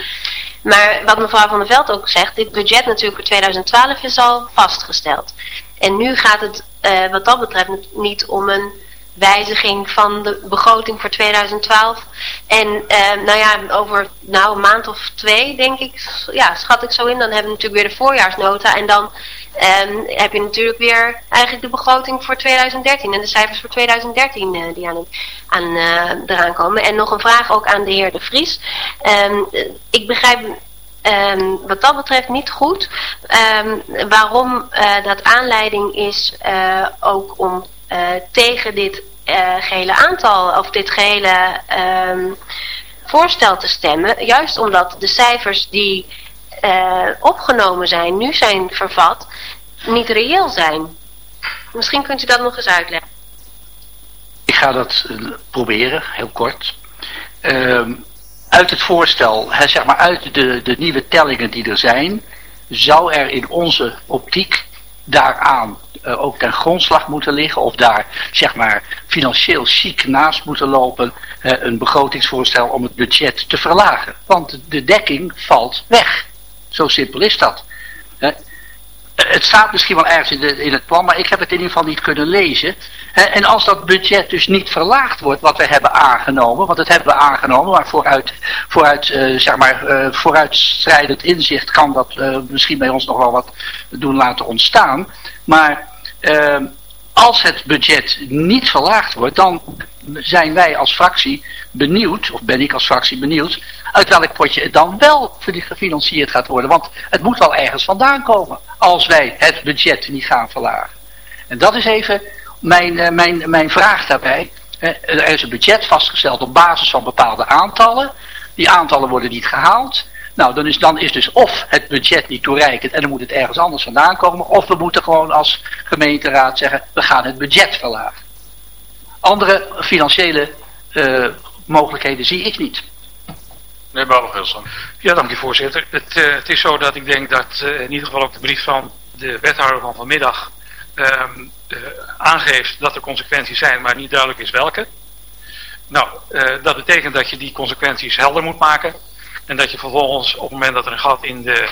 Maar wat mevrouw Van der Veld ook zegt, dit budget natuurlijk voor 2012 is al vastgesteld. En nu gaat het uh, wat dat betreft niet om een wijziging van de begroting voor 2012. En uh, nou ja, over nou, een maand of twee, denk ik, ja, schat ik zo in. Dan hebben we natuurlijk weer de voorjaarsnota. En dan um, heb je natuurlijk weer eigenlijk de begroting voor 2013. En de cijfers voor 2013 uh, die aan, aan uh, eraan komen. En nog een vraag ook aan de heer De Vries. Um, ik begrijp Um, wat dat betreft niet goed. Waarom uh, dat aanleiding is ook om tegen dit gehele aantal of dit gehele um, voorstel te stemmen. Juist omdat de cijfers die opgenomen zijn, nu zijn vervat, niet reëel zijn. Misschien kunt u dat nog eens uitleggen. Ik ga dat proberen, heel kort. Um, uit het voorstel, zeg maar uit de, de nieuwe tellingen die er zijn, zou er in onze optiek daaraan uh, ook ten grondslag moeten liggen of daar zeg maar financieel chic naast moeten lopen uh, een begrotingsvoorstel om het budget te verlagen. Want de dekking valt weg. Zo simpel is dat. Het staat misschien wel ergens in, het plan, maar ik heb het in ieder geval niet kunnen lezen. En als dat budget dus niet verlaagd wordt, wat we hebben aangenomen, want dat hebben we aangenomen, maar vooruit, vooruit, uh, zeg maar, vooruitstrijdend inzicht kan dat misschien bij ons nog wel wat doen laten ontstaan. Maar als het budget niet verlaagd wordt, dan zijn wij als fractie benieuwd, of ben ik als fractie benieuwd, uit welk potje het dan wel gefinancierd gaat worden. Want het moet wel ergens vandaan komen als wij het budget niet gaan verlagen. En dat is even mijn, uh, mijn, mijn vraag daarbij. Er is een budget vastgesteld op basis van bepaalde aantallen. Die aantallen worden niet gehaald. Nou, dan is, dan is dus of het budget niet toereikend en dan moet het ergens anders vandaan komen. Of we moeten gewoon als gemeenteraad zeggen, we gaan het budget verlagen. Andere financiële uh, mogelijkheden zie ik niet. Meneer Bouwgilson. Ja, dank u voorzitter. Het, uh, het, is zo dat ik denk dat uh, in ieder geval ook de brief van de wethouder van vanmiddag um, aangeeft dat er consequenties zijn, maar niet duidelijk is welke. Nou, dat betekent dat je die consequenties helder moet maken. En dat je vervolgens op het moment dat er een gat in de,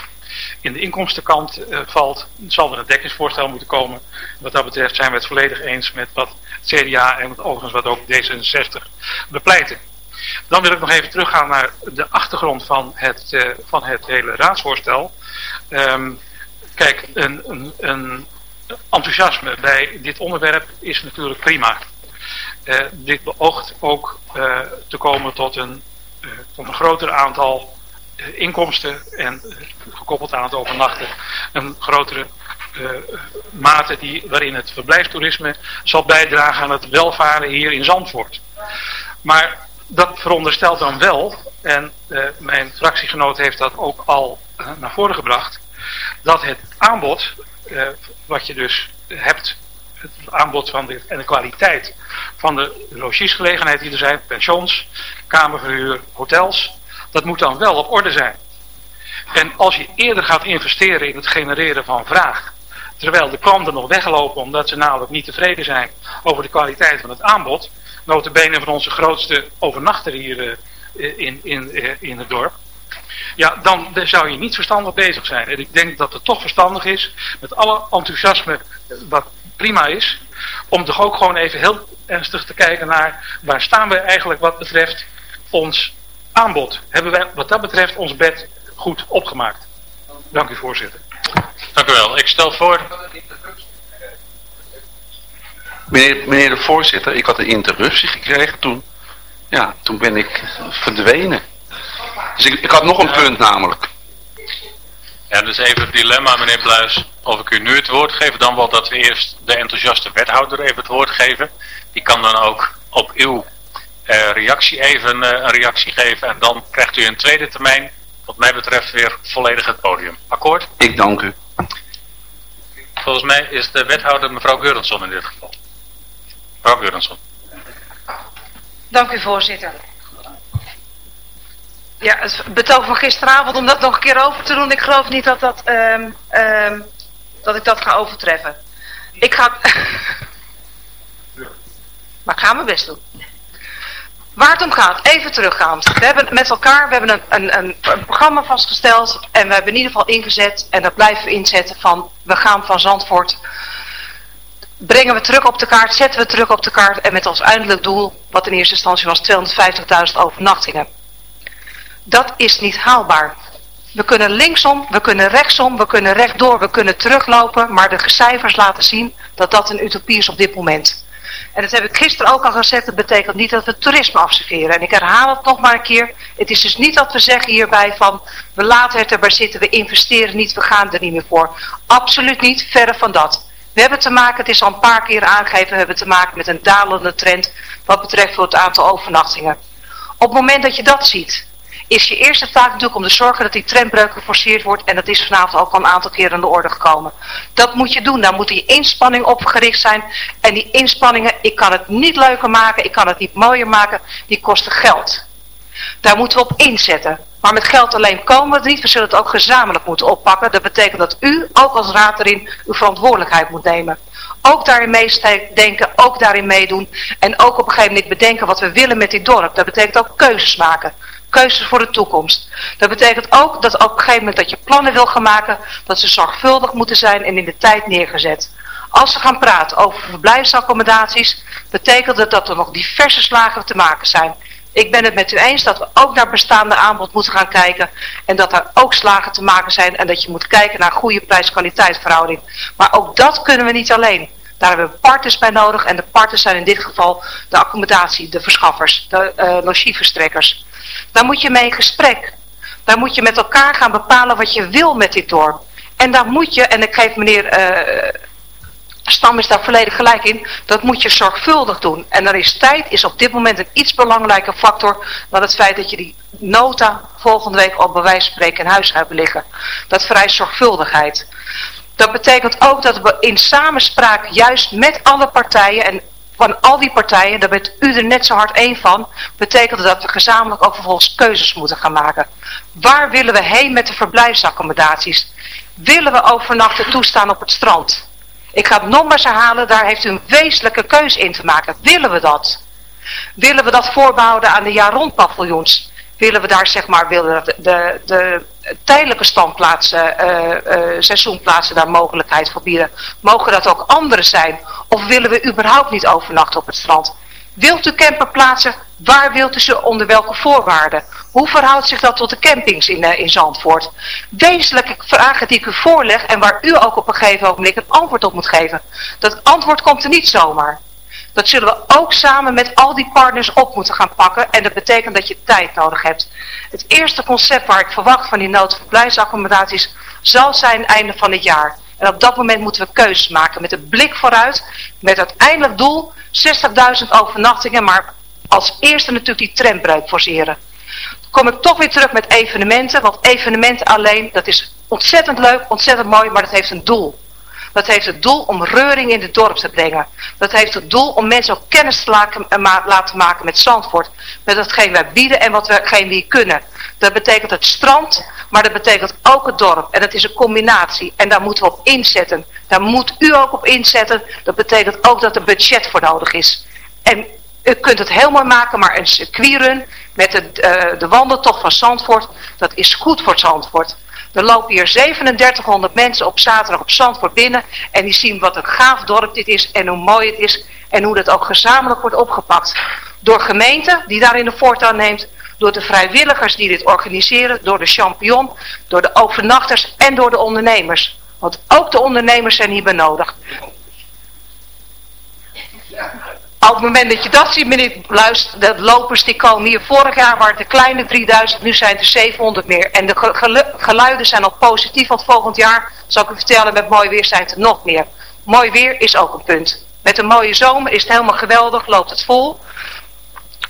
in de inkomstenkant valt, zal er een dekkingsvoorstel moeten komen. Wat dat betreft zijn we het volledig eens met wat CDA en overigens wat ook D66 bepleiten. Dan wil ik nog even teruggaan naar de achtergrond van het, uh, van het hele raadsvoorstel. Um, kijk, een, een, een, enthousiasme bij dit onderwerp is natuurlijk prima. Uh, dit beoogt ook te komen tot een, tot een groter aantal inkomsten en gekoppeld aan het overnachten een grotere mate die, waarin het verblijfstoerisme zal bijdragen aan het welvaren hier in Zandvoort. Maar dat veronderstelt dan wel, en mijn fractiegenoot heeft dat ook al naar voren gebracht, dat het aanbod, wat je dus hebt, het aanbod van de, en de kwaliteit van de logiesgelegenheid die er zijn, pensions, kamerverhuur, hotels, dat moet dan wel op orde zijn. En als je eerder gaat investeren in het genereren van vraag, terwijl de klanten nog weglopen omdat ze namelijk niet tevreden zijn over de kwaliteit van het aanbod, notabene van onze grootste overnachter hier uh, in, in, uh, in het dorp. Ja, dan zou je niet verstandig bezig zijn. En ik denk dat het toch verstandig is, met alle enthousiasme wat prima is, om toch ook gewoon even heel ernstig te kijken naar waar staan we eigenlijk wat betreft ons aanbod. Hebben wij wat dat betreft ons bed goed opgemaakt. Dank u voorzitter. Dank u wel. Ik stel voor Meneer, meneer de voorzitter, ik had een interruptie gekregen toen. Ja, toen ben ik verdwenen. Dus ik, ik had nog een punt namelijk. Ja, dus even het dilemma, meneer Bluis. Of ik u nu het woord geef, dan wel dat we eerst de enthousiaste wethouder even het woord geven. Die kan dan ook op uw uh, reactie even uh, een reactie geven. En dan krijgt u een tweede termijn, wat mij betreft, weer volledig het podium. Akkoord? Ik dank u. Volgens mij is de wethouder mevrouw Geurensson in dit geval. Mevrouw Geurensson. Dank u voorzitter. Ja, het betoog van gisteravond om dat nog een keer over te doen. Ik geloof niet dat, dat, um, um, dat ik dat ga overtreffen. Ik ga... maar ik ga mijn best doen. Waar het om gaat, even teruggaand. We hebben met elkaar we hebben een, een, een, programma vastgesteld en we hebben in ieder geval ingezet en dat blijven we inzetten van we gaan van Zandvoort brengen we terug op de kaart, zetten we terug op de kaart en met als uiteindelijk doel, wat in eerste instantie was 250.000 overnachtingen. Dat is niet haalbaar. We kunnen linksom, we kunnen rechtsom, we kunnen rechtdoor, we kunnen teruglopen, maar de cijfers laten zien dat dat een utopie is op dit moment. En dat heb ik gisteren ook al gezegd, dat betekent niet dat we toerisme afserveren. En ik herhaal het nog maar een keer, het is dus niet dat we zeggen hierbij van, we laten het erbij zitten, we investeren niet, we gaan er niet meer voor. Absoluut niet, verre van dat. We hebben te maken, het is al een paar keer aangegeven, we hebben te maken met een dalende trend wat betreft voor het aantal overnachtingen. Op het moment dat je dat ziet, is je eerste taak natuurlijk om te zorgen dat die trendbreuk geforceerd wordt. En dat is vanavond ook al een aantal keer aan de orde gekomen. Dat moet je doen. Daar moet die inspanning op gericht zijn. En die inspanningen, ik kan het niet leuker maken, ik kan het niet mooier maken, die kosten geld. Daar moeten we op inzetten. Maar met geld alleen komen we er niet. We zullen het ook gezamenlijk moeten oppakken. Dat betekent dat u ook als raad erin uw verantwoordelijkheid moet nemen. Ook daarin meedenken, ook daarin meedoen. En ook op een gegeven moment bedenken wat we willen met dit dorp. Dat betekent ook keuzes maken. Keuzes voor de toekomst. Dat betekent ook dat op een gegeven moment dat je plannen wil gaan maken, dat ze zorgvuldig moeten zijn en in de tijd neergezet. Als we gaan praten over verblijfsaccommodaties, betekent dat dat er nog diverse slagen te maken zijn. Ik ben het met u eens dat we ook naar bestaande aanbod moeten gaan kijken. En dat er ook slagen te maken zijn. En dat je moet kijken naar goede prijs-kwaliteit verhouding. Maar ook dat kunnen we niet alleen. Daar hebben we partners bij nodig. En de partners zijn in dit geval de accommodatie, de verschaffers, de uh, logieverstrekkers. Daar moet je mee in gesprek. Daar moet je met elkaar gaan bepalen wat je wil met dit dorp. En daar moet je, en ik geef meneer uh, Stam is daar volledig gelijk in, dat moet je zorgvuldig doen. En dan is tijd is op dit moment een iets belangrijker factor dan het feit dat je die nota volgende week op bewijs spreken in huis hebben liggen. Dat vereist zorgvuldigheid. Dat betekent ook dat we in samenspraak juist met alle partijen en van al die partijen, daar bent u er net zo hard één van, betekent dat we gezamenlijk ook vervolgens keuzes moeten gaan maken. Waar willen we heen met de verblijfsaccommodaties? Willen we overnachten toestaan op het strand? Ik ga het nog maar eens herhalen, daar heeft u een wezenlijke keuze in te maken. Willen we dat? Willen we dat voorbehouden aan de jaar rond paviljoens? Willen we daar zeg maar, willen de, de, de tijdelijke standplaatsen, uh, uh, seizoenplaatsen daar mogelijkheid voor bieden? Mogen dat ook andere zijn? Of willen we überhaupt niet overnachten op het strand? Wilt u camperplaatsen? Waar wilt u ze onder welke voorwaarden? Hoe verhoudt zich dat tot de campings in, uh, in Zandvoort? Wezenlijke vragen die ik u voorleg en waar u ook op een gegeven moment een antwoord op moet geven. Dat antwoord komt er niet zomaar. Dat zullen we ook samen met al die partners op moeten gaan pakken. En dat betekent dat je tijd nodig hebt. Het eerste concept waar ik verwacht van die noodverblijfsaccommodaties zal zijn einde van het jaar. En op dat moment moeten we keuzes maken met een blik vooruit. Met uiteindelijk doel 60.000 overnachtingen. Maar als eerste natuurlijk die trendbreuk forceren. Dan kom ik toch weer terug met evenementen. Want evenementen alleen, dat is ontzettend leuk, ontzettend mooi. Maar dat heeft een doel. Dat heeft het doel om reuring in het dorp te brengen. Dat heeft het doel om mensen ook kennis te laten maken met Zandvoort. Met hetgeen wij bieden en wat we kunnen. Dat betekent het strand, maar dat betekent ook het dorp. En dat is een combinatie. En daar moeten we op inzetten. Daar moet u ook op inzetten. Dat betekent ook dat er budget voor nodig is. En u kunt het heel mooi maken, maar een circuitrun met de, uh, de wandeltocht van Zandvoort, dat is goed voor Zandvoort. Er lopen hier 3700 mensen op zaterdag op Zandvoort binnen. En die zien wat een gaaf dorp dit is en hoe mooi het is. En hoe dat ook gezamenlijk wordt opgepakt. Door gemeenten die daarin de voortouw neemt. Door de vrijwilligers die dit organiseren. Door de champion. Door de overnachters en door de ondernemers. Want ook de ondernemers zijn hierbij nodig. Op het moment dat je dat ziet, meneer luister, de lopers die komen hier. Vorig jaar waren het een kleine 3000, nu zijn het er 700 meer. En de geluiden zijn al positief, want volgend jaar, zal ik u vertellen, met mooi weer zijn het er nog meer. Mooi weer is ook een punt. Met een mooie zomer is het helemaal geweldig, loopt het vol.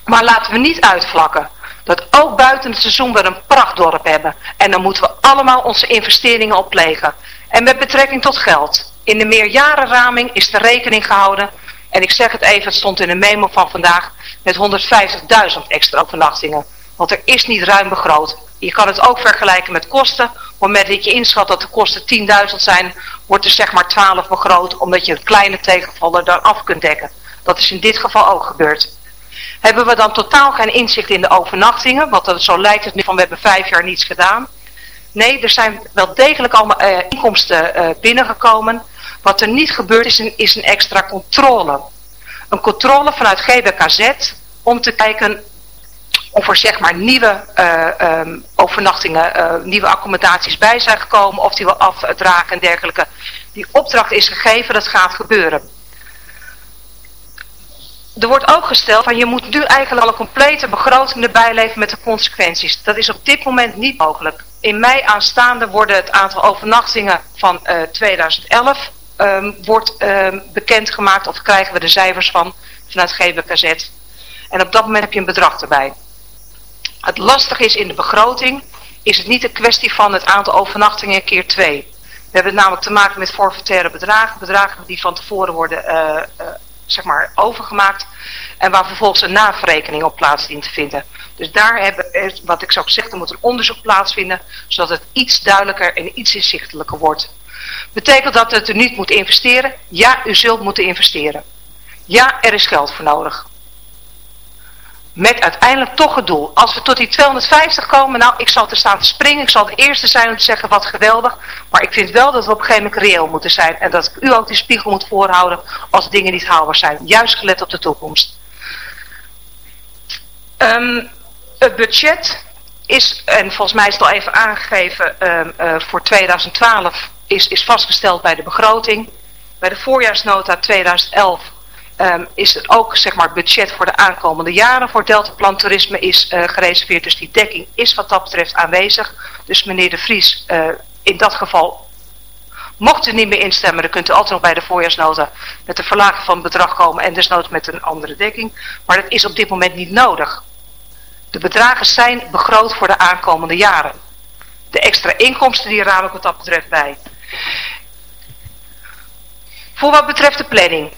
Maar laten we niet uitvlakken. Dat ook buiten het seizoen we een prachtdorp hebben. En dan moeten we allemaal onze investeringen opplegen. En met betrekking tot geld. In de meerjarenraming is de rekening gehouden en ik zeg het even, het stond in de memo van vandaag met 150.000 extra overnachtingen. Want er is niet ruim begroot. Je kan het ook vergelijken met kosten. Op het moment dat je inschat dat de kosten 10.000 zijn, wordt er zeg maar 12 begroot, omdat je een kleine tegenvaller daar af kunt dekken. Dat is in dit geval ook gebeurd. Hebben we dan totaal geen inzicht in de overnachtingen? Want zo lijkt het nu van we hebben vijf jaar niets gedaan. Nee, er zijn wel degelijk allemaal uh, inkomsten uh, binnengekomen. Wat er niet gebeurt is een, is een extra controle. Een controle vanuit GBKZ om te kijken of er zeg maar nieuwe uh, um, overnachtingen, uh, nieuwe accommodaties bij zijn gekomen, of die wel afdragen en dergelijke. Die opdracht is gegeven, dat gaat gebeuren. Er wordt ook gesteld van je moet nu eigenlijk al een complete begroting erbij leven met de consequenties. Dat is op dit moment niet mogelijk. In mei aanstaande worden het aantal overnachtingen van uh, 2011 um, wordt um, bekendgemaakt of krijgen we de cijfers van vanuit GBKZ. En op dat moment heb je een bedrag erbij. Het lastige is in de begroting, is het niet een kwestie van het aantal overnachtingen keer twee. We hebben namelijk te maken met forfaitaire bedragen, bedragen die van tevoren worden uh, uh, zeg maar overgemaakt en waar vervolgens een naverrekening op plaats dient te vinden. Dus daar hebben, wat ik zou zeggen, moet een onderzoek plaatsvinden, zodat het iets duidelijker en iets inzichtelijker wordt. Betekent dat dat u niet moet investeren? Ja, u zult moeten investeren. Ja, er is geld voor nodig. Met uiteindelijk toch het doel. Als we tot die 250 komen, nou, ik zal te staan te springen. Ik zal de eerste zijn om te zeggen wat geweldig. Maar ik vind wel dat we op een gegeven moment reëel moeten zijn. En dat ik u ook die spiegel moet voorhouden als dingen niet haalbaar zijn. Juist gelet op de toekomst. Um, het budget is, en volgens mij is het al even aangegeven, um, uh, voor 2012 is, is vastgesteld bij de begroting. Bij de voorjaarsnota 2011 um, is het ook zeg maar, budget voor de aankomende jaren voor Deltaplan Toerisme is uh, gereserveerd. Dus die dekking is wat dat betreft aanwezig. Dus meneer De Vries, uh, in dat geval, mocht u niet meer instemmen, dan kunt u altijd nog bij de voorjaarsnota met de verlaging van het bedrag komen en desnoods met een andere dekking. Maar dat is op dit moment niet nodig. De bedragen zijn begroot voor de aankomende jaren. De extra inkomsten die ramen wat dat betreft bij. Voor wat betreft de planning.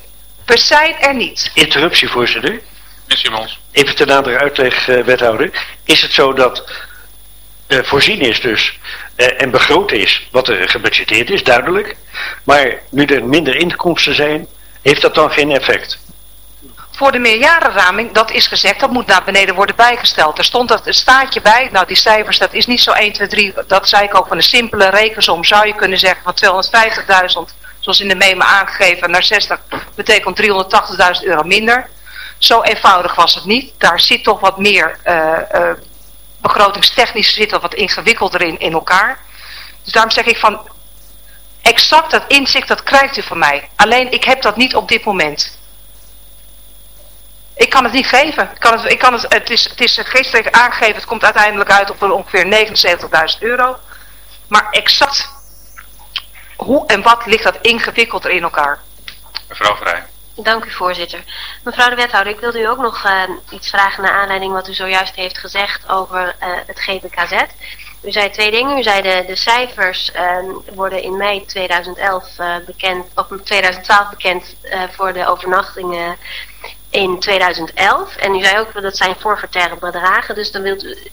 We zijn er niet. Interruptie, voorzitter. Simons. Even ten nadere uitleg, uh, wethouder. Is het zo dat uh, voorzien is dus uh, en begroot is wat er gebudgeteerd is, duidelijk. Maar nu er minder inkomsten zijn, heeft dat dan geen effect? Voor de meerjarenraming, dat is gezegd, dat moet naar beneden worden bijgesteld. Er stond dat een staatje bij, nou die cijfers, dat is niet zo 1, 2, 3, dat zei ik ook van een simpele rekensom, zou je kunnen zeggen van 250.000 zoals in de memo aangegeven, naar 60 betekent 380.000 euro minder. Zo eenvoudig was het niet. Daar zit toch wat meer uh, uh, begrotingstechnisch zit wat ingewikkelder in, in elkaar. Dus daarom zeg ik van, exact dat inzicht, dat krijgt u van mij. Alleen ik heb dat niet op dit moment. Ik kan het niet geven. Ik kan het, ik kan het, het, is, het is gisteren aangegeven, het komt uiteindelijk uit op ongeveer 79.000 euro. Maar exact hoe en wat ligt dat ingewikkelder in elkaar? Mevrouw Vrij. Dank u voorzitter. Mevrouw de wethouder, ik wilde u ook nog uh, iets vragen naar aanleiding wat u zojuist heeft gezegd over uh, het GBKZ. U zei twee dingen. U zei de, de cijfers uh, worden in mei 2011 bekend, of 2012 bekend voor de overnachtingen in 2011. En u zei ook dat zijn forfaitaire bedragen. Dus dan wilt u, het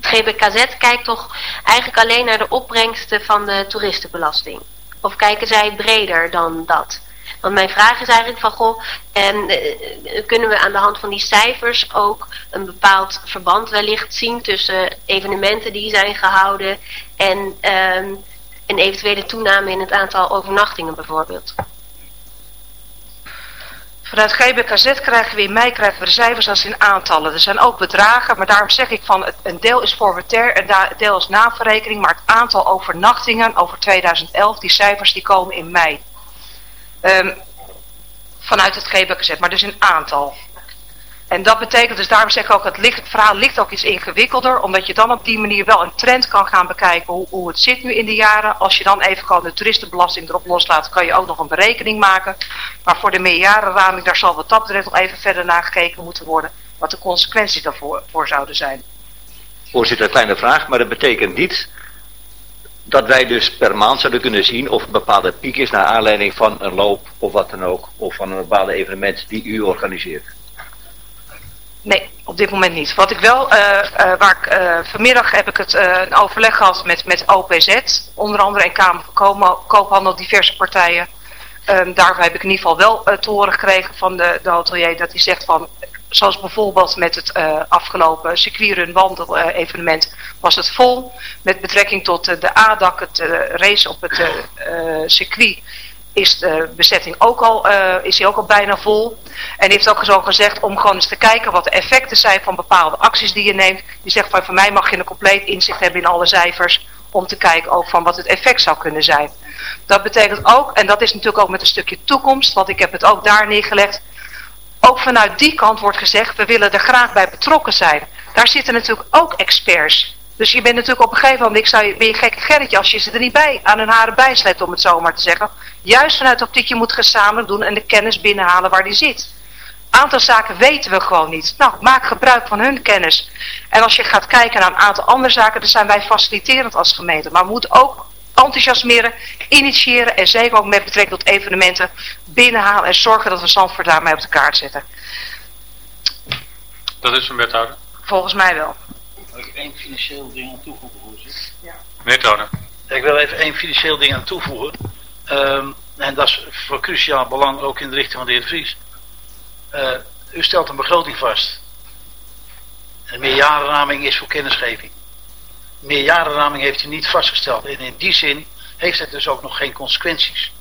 GBKZ kijkt toch eigenlijk alleen naar de opbrengsten van de toeristenbelasting. Of kijken zij breder dan dat? Want mijn vraag is eigenlijk van, goh, en, uh, kunnen we aan de hand van die cijfers ook een bepaald verband wellicht zien tussen evenementen die zijn gehouden en um, een eventuele toename in het aantal overnachtingen bijvoorbeeld? Vanuit GBKZ krijgen we in mei krijgen we de cijfers als in aantallen. Er zijn ook bedragen, maar daarom zeg ik van een deel is forfaitair, een deel is naverrekening, maar het aantal overnachtingen over 2011, die cijfers die komen in mei. Um, vanuit het GBKZ, maar dus in aantal. En dat betekent dus, daarom zeg ik ook, het, het verhaal ligt ook iets ingewikkelder, omdat je dan op die manier wel een trend kan gaan bekijken hoe, hoe het zit nu in de jaren. Als je dan even gewoon de toeristenbelasting erop loslaat, kan je ook nog een berekening maken. Maar voor de meerjarenraming, daar zal wat dat betreft nog even verder naar gekeken moeten worden, wat de consequenties daarvoor voor zouden zijn. Voorzitter, kleine vraag, maar dat betekent niet dat wij dus per maand zouden kunnen zien of een bepaalde piek is naar aanleiding van een loop of wat dan ook, of van een bepaalde evenement die u organiseert. Nee, op dit moment niet. Wat ik wel, uh, uh, waar ik, uh, vanmiddag heb ik het een overleg gehad met, met OPZ, onder andere en Kamer van Koophandel, diverse partijen. Um, daar heb ik in ieder geval wel te horen gekregen van de, de hotelier dat hij zegt van, zoals bijvoorbeeld met het afgelopen circuitrun wandel evenement was het vol. Met betrekking tot de ADAC, het race op het circuit is de bezetting ook al, uh, is hij ook al bijna vol. En heeft ook zo gezegd om gewoon eens te kijken wat de effecten zijn van bepaalde acties die je neemt. Die zegt van voor mij mag je een compleet inzicht hebben in alle cijfers. Om te kijken ook van wat het effect zou kunnen zijn. Dat betekent ook, en dat is natuurlijk ook met een stukje toekomst, want ik heb het ook daar neergelegd. Ook vanuit die kant wordt gezegd, we willen er graag bij betrokken zijn. Daar zitten natuurlijk ook experts. Dus je bent natuurlijk op een gegeven moment, ik zou, ben je gekke gerretje als je ze er niet bij, aan hun haren bijslept om het zo maar te zeggen. Juist vanuit optiek, je moet gezamenlijk doen en de kennis binnenhalen waar die zit. Aantal zaken weten we gewoon niet. Nou, maak gebruik van hun kennis. En als je gaat kijken naar een aantal andere zaken, dan zijn wij faciliterend als gemeente. Maar we moeten ook enthousiasmeren, initiëren en zeker ook met betrekking tot evenementen binnenhalen en zorgen dat we Zandvoort daarmee op de kaart zetten. Dat is een wethouder? Volgens mij wel. Mag ik één financieel ding aan toevoegen, voorzitter? Ja. Ik wil even één financieel ding aan toevoegen. Um, en dat is voor cruciaal belang ook in de richting van de heer Vries. Uh, u stelt een begroting vast. Een meerjarenraming is voor kennisgeving. Meerjarenraming heeft u niet vastgesteld. En in die zin heeft het dus ook nog geen consequenties.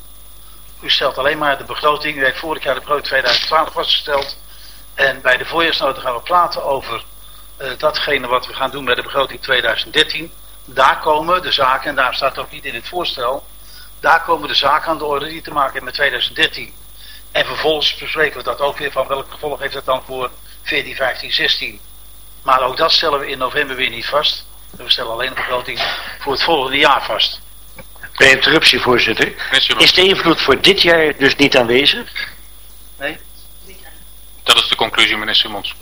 U stelt alleen maar de begroting. U heeft vorig jaar de begroting 2012 vastgesteld. En bij de voorjaarsnota gaan we praten over datgene wat we gaan doen bij de begroting 2013. Daar komen de zaken, en daar staat ook niet in het voorstel, daar komen de zaken aan de orde die te maken hebben met 2013. En vervolgens bespreken we dat ook weer van welk gevolg heeft dat dan voor 14, 15, 16. Maar ook dat stellen we in november weer niet vast. We stellen alleen de begroting voor het volgende jaar vast. Bij interruptie, voorzitter. Is de invloed voor dit jaar dus niet aanwezig? Nee. Dat is de conclusie, meneer Simons.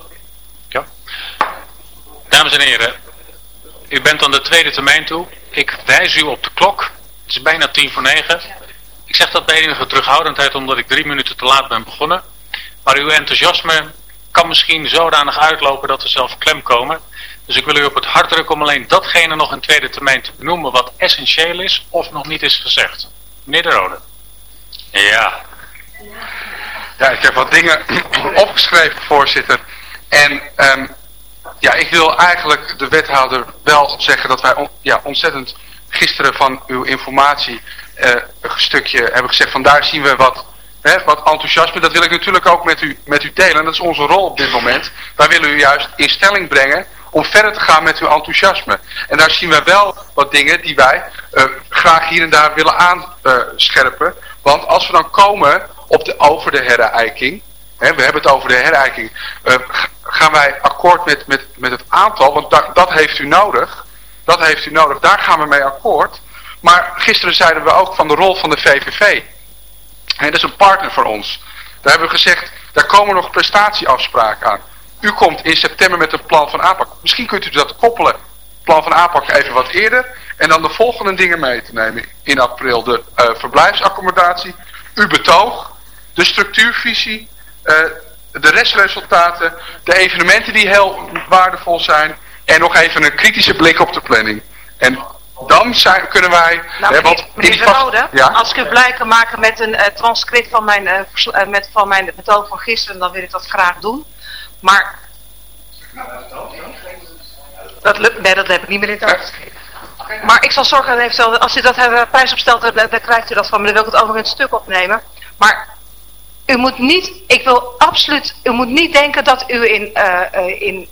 Dames en heren, u bent aan de tweede termijn toe. Ik wijs u op de klok. Het is bijna tien voor negen. Ik zeg dat bij enige terughoudendheid omdat ik drie minuten te laat ben begonnen. Maar uw enthousiasme kan misschien zodanig uitlopen dat we zelf klem komen. Dus ik wil u op het hart drukken om alleen datgene nog in tweede termijn te benoemen wat essentieel is of nog niet is gezegd. Meneer De Rode. Ja. Ja, ik heb wat dingen opgeschreven, voorzitter. En um, ja, ik wil eigenlijk de wethouder wel zeggen dat wij ja, ontzettend gisteren van uw informatie uh, een stukje hebben gezegd van daar zien we wat, hè, wat enthousiasme. Dat wil ik natuurlijk ook met u, met u delen. Dat is onze rol op dit moment. Wij willen u juist in stelling brengen om verder te gaan met uw enthousiasme. En daar zien we wel wat dingen die wij uh, graag hier en daar willen aanscherpen. Want als we dan komen op de, over de herijking, hè, we hebben het over de herijking, uh, gaan wij akkoord met, met, met het aantal, want da dat heeft u nodig. Dat heeft u nodig, daar gaan we mee akkoord. Maar gisteren zeiden we ook van de rol van de VVV. En dat is een partner voor ons. Daar hebben we gezegd, daar komen nog prestatieafspraken aan. U komt in september met een plan van aanpak. Misschien kunt u dat koppelen. Plan van aanpak even wat eerder. En dan de volgende dingen mee te nemen. In april de uh, verblijfsaccommodatie. Uw betoog. De structuurvisie. Uh, de restresultaten. De evenementen die heel waardevol zijn. En nog even een kritische blik op de planning. En dan zijn, kunnen wij... Nou, hè, want meneer Verrode, ja? als ik het blij kan maken met een uh, transcript van mijn, uh, met, van mijn betoog van gisteren, dan wil ik dat graag doen. Maar... Dat lukt, nee, dat heb ik niet meer in het hoofd. Maar ik zal zorgen, dat als u dat prijs opstelt, dan, dan, krijgt u dat van me. Dan wil ik het over een stuk opnemen. Maar u moet niet, ik wil absoluut, u moet niet denken dat u in, uh, in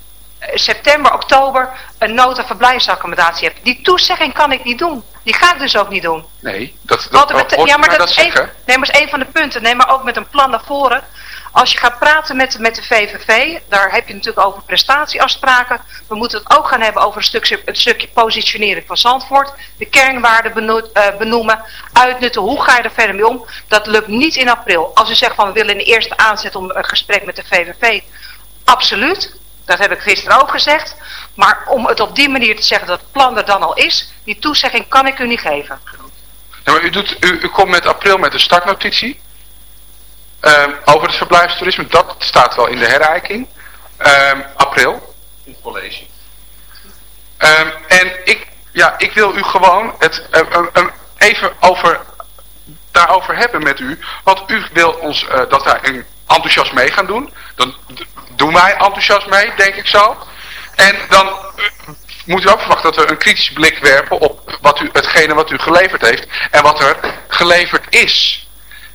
september, oktober een nota verblijfsaccommodatie hebt. Die toezegging kan ik niet doen. Die ga ik dus ook niet doen. Nee, dat, dat, dat, ja, maar dat, is een, nee, maar is een van de punten. Nee, maar ook met een plan naar voren. Als je gaat praten met, met de VVV, daar heb je natuurlijk over prestatieafspraken. We moeten het ook gaan hebben over een stukje, het stukje positionering van Zandvoort. De kernwaarden uh, benoemen, uitnutten, hoe ga je er verder mee om. Dat lukt niet in april. Als u zegt van we willen in de eerste aanzet om een gesprek met de VVV, absoluut. Dat heb ik gisteren ook gezegd. Maar om het op die manier te zeggen dat het plan er dan al is, die toezegging kan ik u niet geven. Ja, maar u, doet, u, u komt met april met een startnotitie. Um, over het verblijfstoerisme, dat staat wel in de herijking. Um, april. In het college. Um, en ik, ja, ik wil u gewoon het even over, daarover hebben met u. Want u wil ons uh, dat wij een enthousiast mee gaan doen. Dan doen wij enthousiast mee, denk ik zo. En dan uh, moet u ook verwachten dat we een kritische blik werpen op wat u, hetgene wat u geleverd heeft. En wat er geleverd is.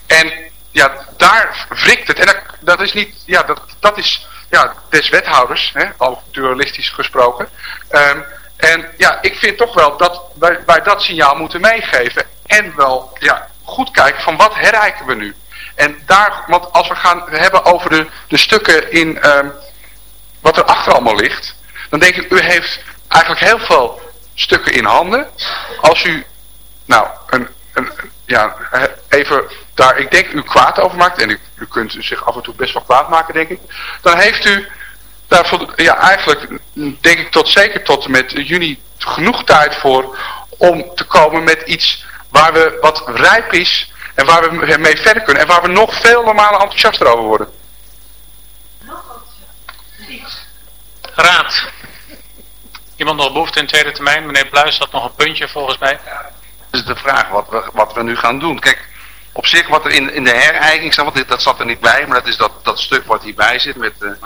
En ja, daar wrikt het. En dat, dat is niet, ja, dat, dat is ja, des wethouders, hè, al dualistisch gesproken. Um, en ja, ik vind toch wel dat wij, wij dat signaal moeten meegeven. En wel ja, goed kijken van wat herijken we nu. En daar, want als we gaan hebben over de, de stukken in um, wat er achter allemaal ligt. Dan denk ik, u heeft eigenlijk heel veel stukken in handen. Als u nou een, een, ja, even daar, ik denk, u kwaad over maakt, en u, u kunt zich af en toe best wel kwaad maken, denk ik, dan heeft u daar ja, eigenlijk, denk ik, tot zeker tot met juni genoeg tijd voor om te komen met iets waar we wat rijp is en waar we mee verder kunnen en waar we nog veel normale enthousiaster over worden. Raad. Iemand nog behoefte in tweede termijn? Meneer Bluis had nog een puntje volgens mij. Is de vraag wat we, wat we nu gaan doen. Kijk, op zich wat er in, in de herijking staat, want dat zat er niet bij, maar dat is dat, dat stuk wat hierbij zit met de,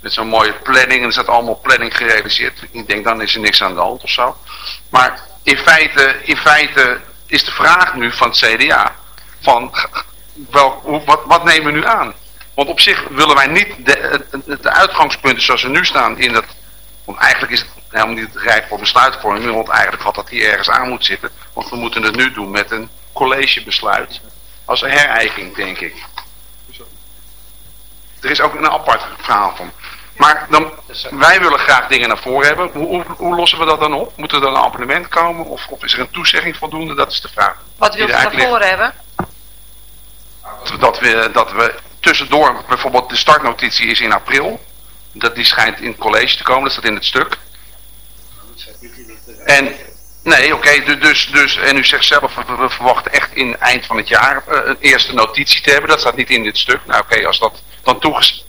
met zo'n mooie planning en er staat allemaal planning gerealiseerd. Ik denk dan is er niks aan de hand of zo. Maar in feite, in feite is de vraag nu van het CDA van wel, wat, wat nemen we nu aan? Want op zich willen wij niet de, de, uitgangspunten zoals ze nu staan in dat... Want eigenlijk is het helemaal niet rijp voor besluitvorming. Want eigenlijk had dat hier ergens aan moeten zitten. Want we moeten het nu doen met een collegebesluit. Als een herijking, denk ik. Er is ook een apart verhaal van. Maar dan, wij willen graag dingen naar voren hebben. Hoe, hoe, hoe, lossen we dat dan op? Moet er dan een abonnement komen? Of, of is er een toezegging voldoende? Dat is de vraag. Wat wil je naar voren hebben? Dat we, dat we tussendoor, bijvoorbeeld de startnotitie is in april. Dat, die schijnt in het college te komen, dat staat in het stuk. En, nee, oké, dus, dus, en u zegt zelf, we, verwachten echt in eind van het jaar uh, een eerste notitie te hebben. Dat staat niet in dit stuk. Nou oké, als dat dan toegezegd,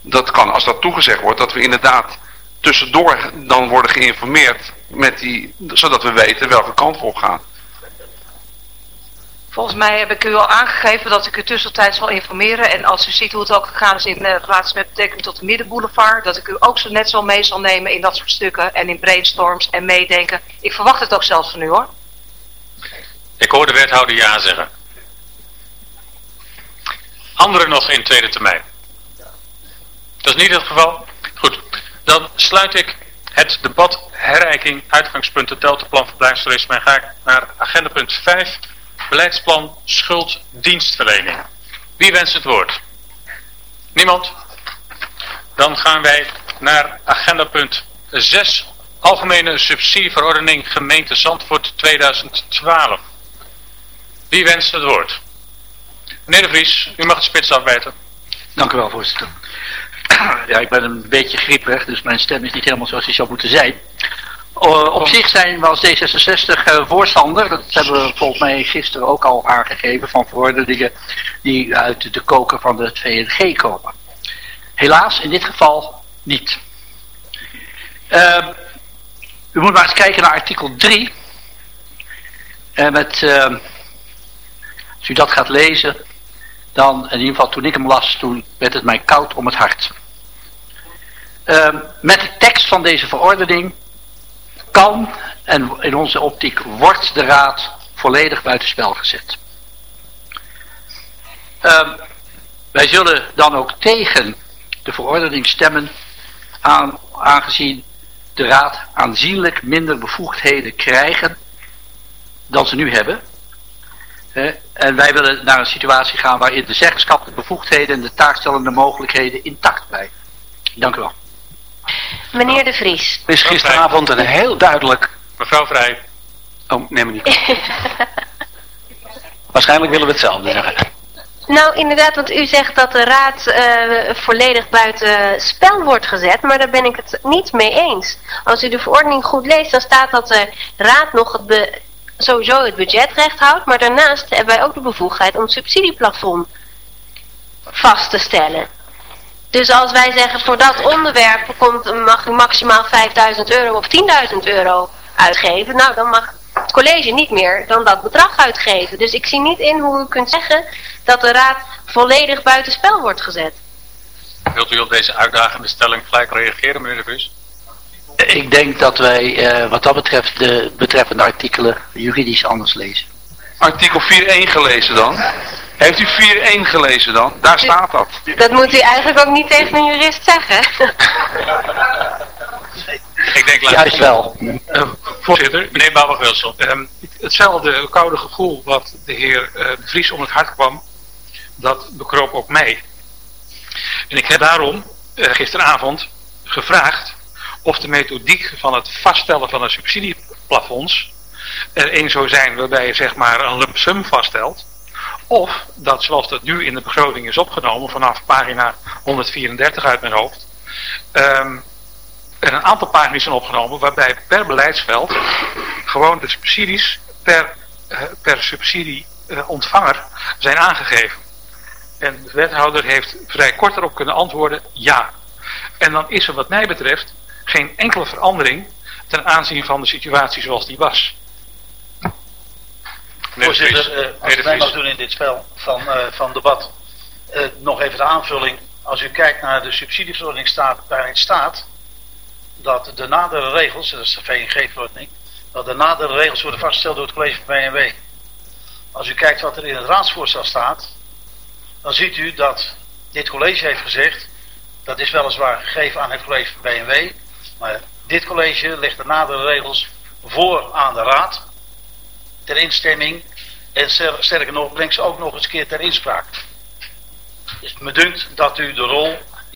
dat kan, als dat toegezegd wordt, dat we inderdaad tussendoor dan worden geïnformeerd met die, zodat we weten welke kant we op gaan. Volgens mij heb ik u al aangegeven dat ik u tussentijds zal informeren. En als u ziet hoe het ook gegaan is in uh, relatie met betrekking tot de Middenboulevard. Dat ik u ook zo net zo mee zal nemen in dat soort stukken. En in brainstorms en meedenken. Ik verwacht het ook zelfs van u hoor. Ik hoor de wethouder ja zeggen. Anderen nog in tweede termijn. Dat is niet het geval. Goed, dan sluit ik het debat herrijking uitgangspunten deltaplan verblijfstoerisme en ga ik naar agenda punt 5 Beleidsplan schuld dienstverlening. Wie wenst het woord? Niemand? Dan gaan wij naar agenda punt 6. Algemene subsidieverordening gemeente Zandvoort 2012. Wie wenst het woord? Meneer de Vries, u mag het spits afwijten. Dank u wel, voorzitter. Ja, ik ben een beetje grieperig, dus mijn stem is niet helemaal zoals die zou moeten zijn. Uh, op zich zijn we als D66 uh, voorstander, dat hebben we volgens mij gisteren ook al aangegeven, van verordeningen die uit de koker van de VNG komen. Helaas in dit geval niet. Uh, u moet maar eens kijken naar artikel 3. En met, als u dat gaat lezen, dan, in ieder geval toen ik hem las, toen werd het mij koud om het hart. Met de tekst van deze verordening kan en in onze optiek wordt de raad volledig buitenspel gezet. Uh, wij zullen dan ook tegen de verordening stemmen aan, aangezien de raad aanzienlijk minder bevoegdheden krijgen dan ze nu hebben. en wij willen naar een situatie gaan waarin de zeggenschap, de bevoegdheden en de taakstellende mogelijkheden intact blijven. Dank u wel. Meneer De Vries. Er is gisteravond een heel duidelijk... Mevrouw Vrij. Oh, neem me niet. Waarschijnlijk willen we hetzelfde zeggen. Nou, inderdaad, want u zegt dat de raad uh, volledig buiten spel wordt gezet, maar daar ben ik het niet mee eens. Als u de verordening goed leest, dan staat dat de raad nog het sowieso het budgetrecht houdt, maar daarnaast hebben wij ook de bevoegdheid om het subsidieplafond vast te stellen. Dus als wij zeggen voor dat onderwerp komt, mag u maximaal 5000 euro of 10.000 euro uitgeven. Nou, dan mag het college niet meer dan dat bedrag uitgeven. Dus ik zie niet in hoe u kunt zeggen dat de raad volledig buitenspel wordt gezet. Wilt u op deze uitdagende stelling gelijk reageren, meneer de Vries? Ik denk dat wij uh, wat dat betreft de betreffende artikelen juridisch anders lezen. Artikel 4.1 gelezen dan? Heeft u 4.1 gelezen dan? Daar staat dat. Dat moet u eigenlijk ook niet tegen een jurist zeggen. Ik denk Juist wel. Uh, voorzitter, meneer Babber-Wilson. Um, hetzelfde koude gevoel wat de heer uh, Vries om het hart kwam, dat bekroop ook mij. En ik heb daarom uh, gisteravond gevraagd of de methodiek van het vaststellen van een subsidieplafonds er een zou zijn waarbij je zeg maar een lump sum vaststelt. Of dat zoals dat nu in de begroting is opgenomen vanaf pagina 134 uit mijn hoofd. Um, er een aantal pagina's zijn opgenomen waarbij per beleidsveld gewoon de subsidies per, uh, per subsidieontvanger uh, zijn aangegeven. En de wethouder heeft vrij kort erop kunnen antwoorden ja. En dan is er wat mij betreft geen enkele verandering ten aanzien van de situatie zoals die was. Voorzitter, uh, als ik mij mag doen in dit spel van, uh, van debat, uh, nog even de aanvulling. Als u kijkt naar de subsidieverordening staat, daarin staat dat de nadere regels, dat is de VNG-verordening, dat de nadere regels worden vastgesteld door het college van BNW. Als u kijkt wat er in het raadsvoorstel staat, dan ziet u dat dit college heeft gezegd, dat is weliswaar gegeven aan het college van BNW, maar dit college legt de nadere regels voor aan de raad ter instemming en sterker nog brengt ze ook nog eens keer ter inspraak. Dus me dunkt dat u de rol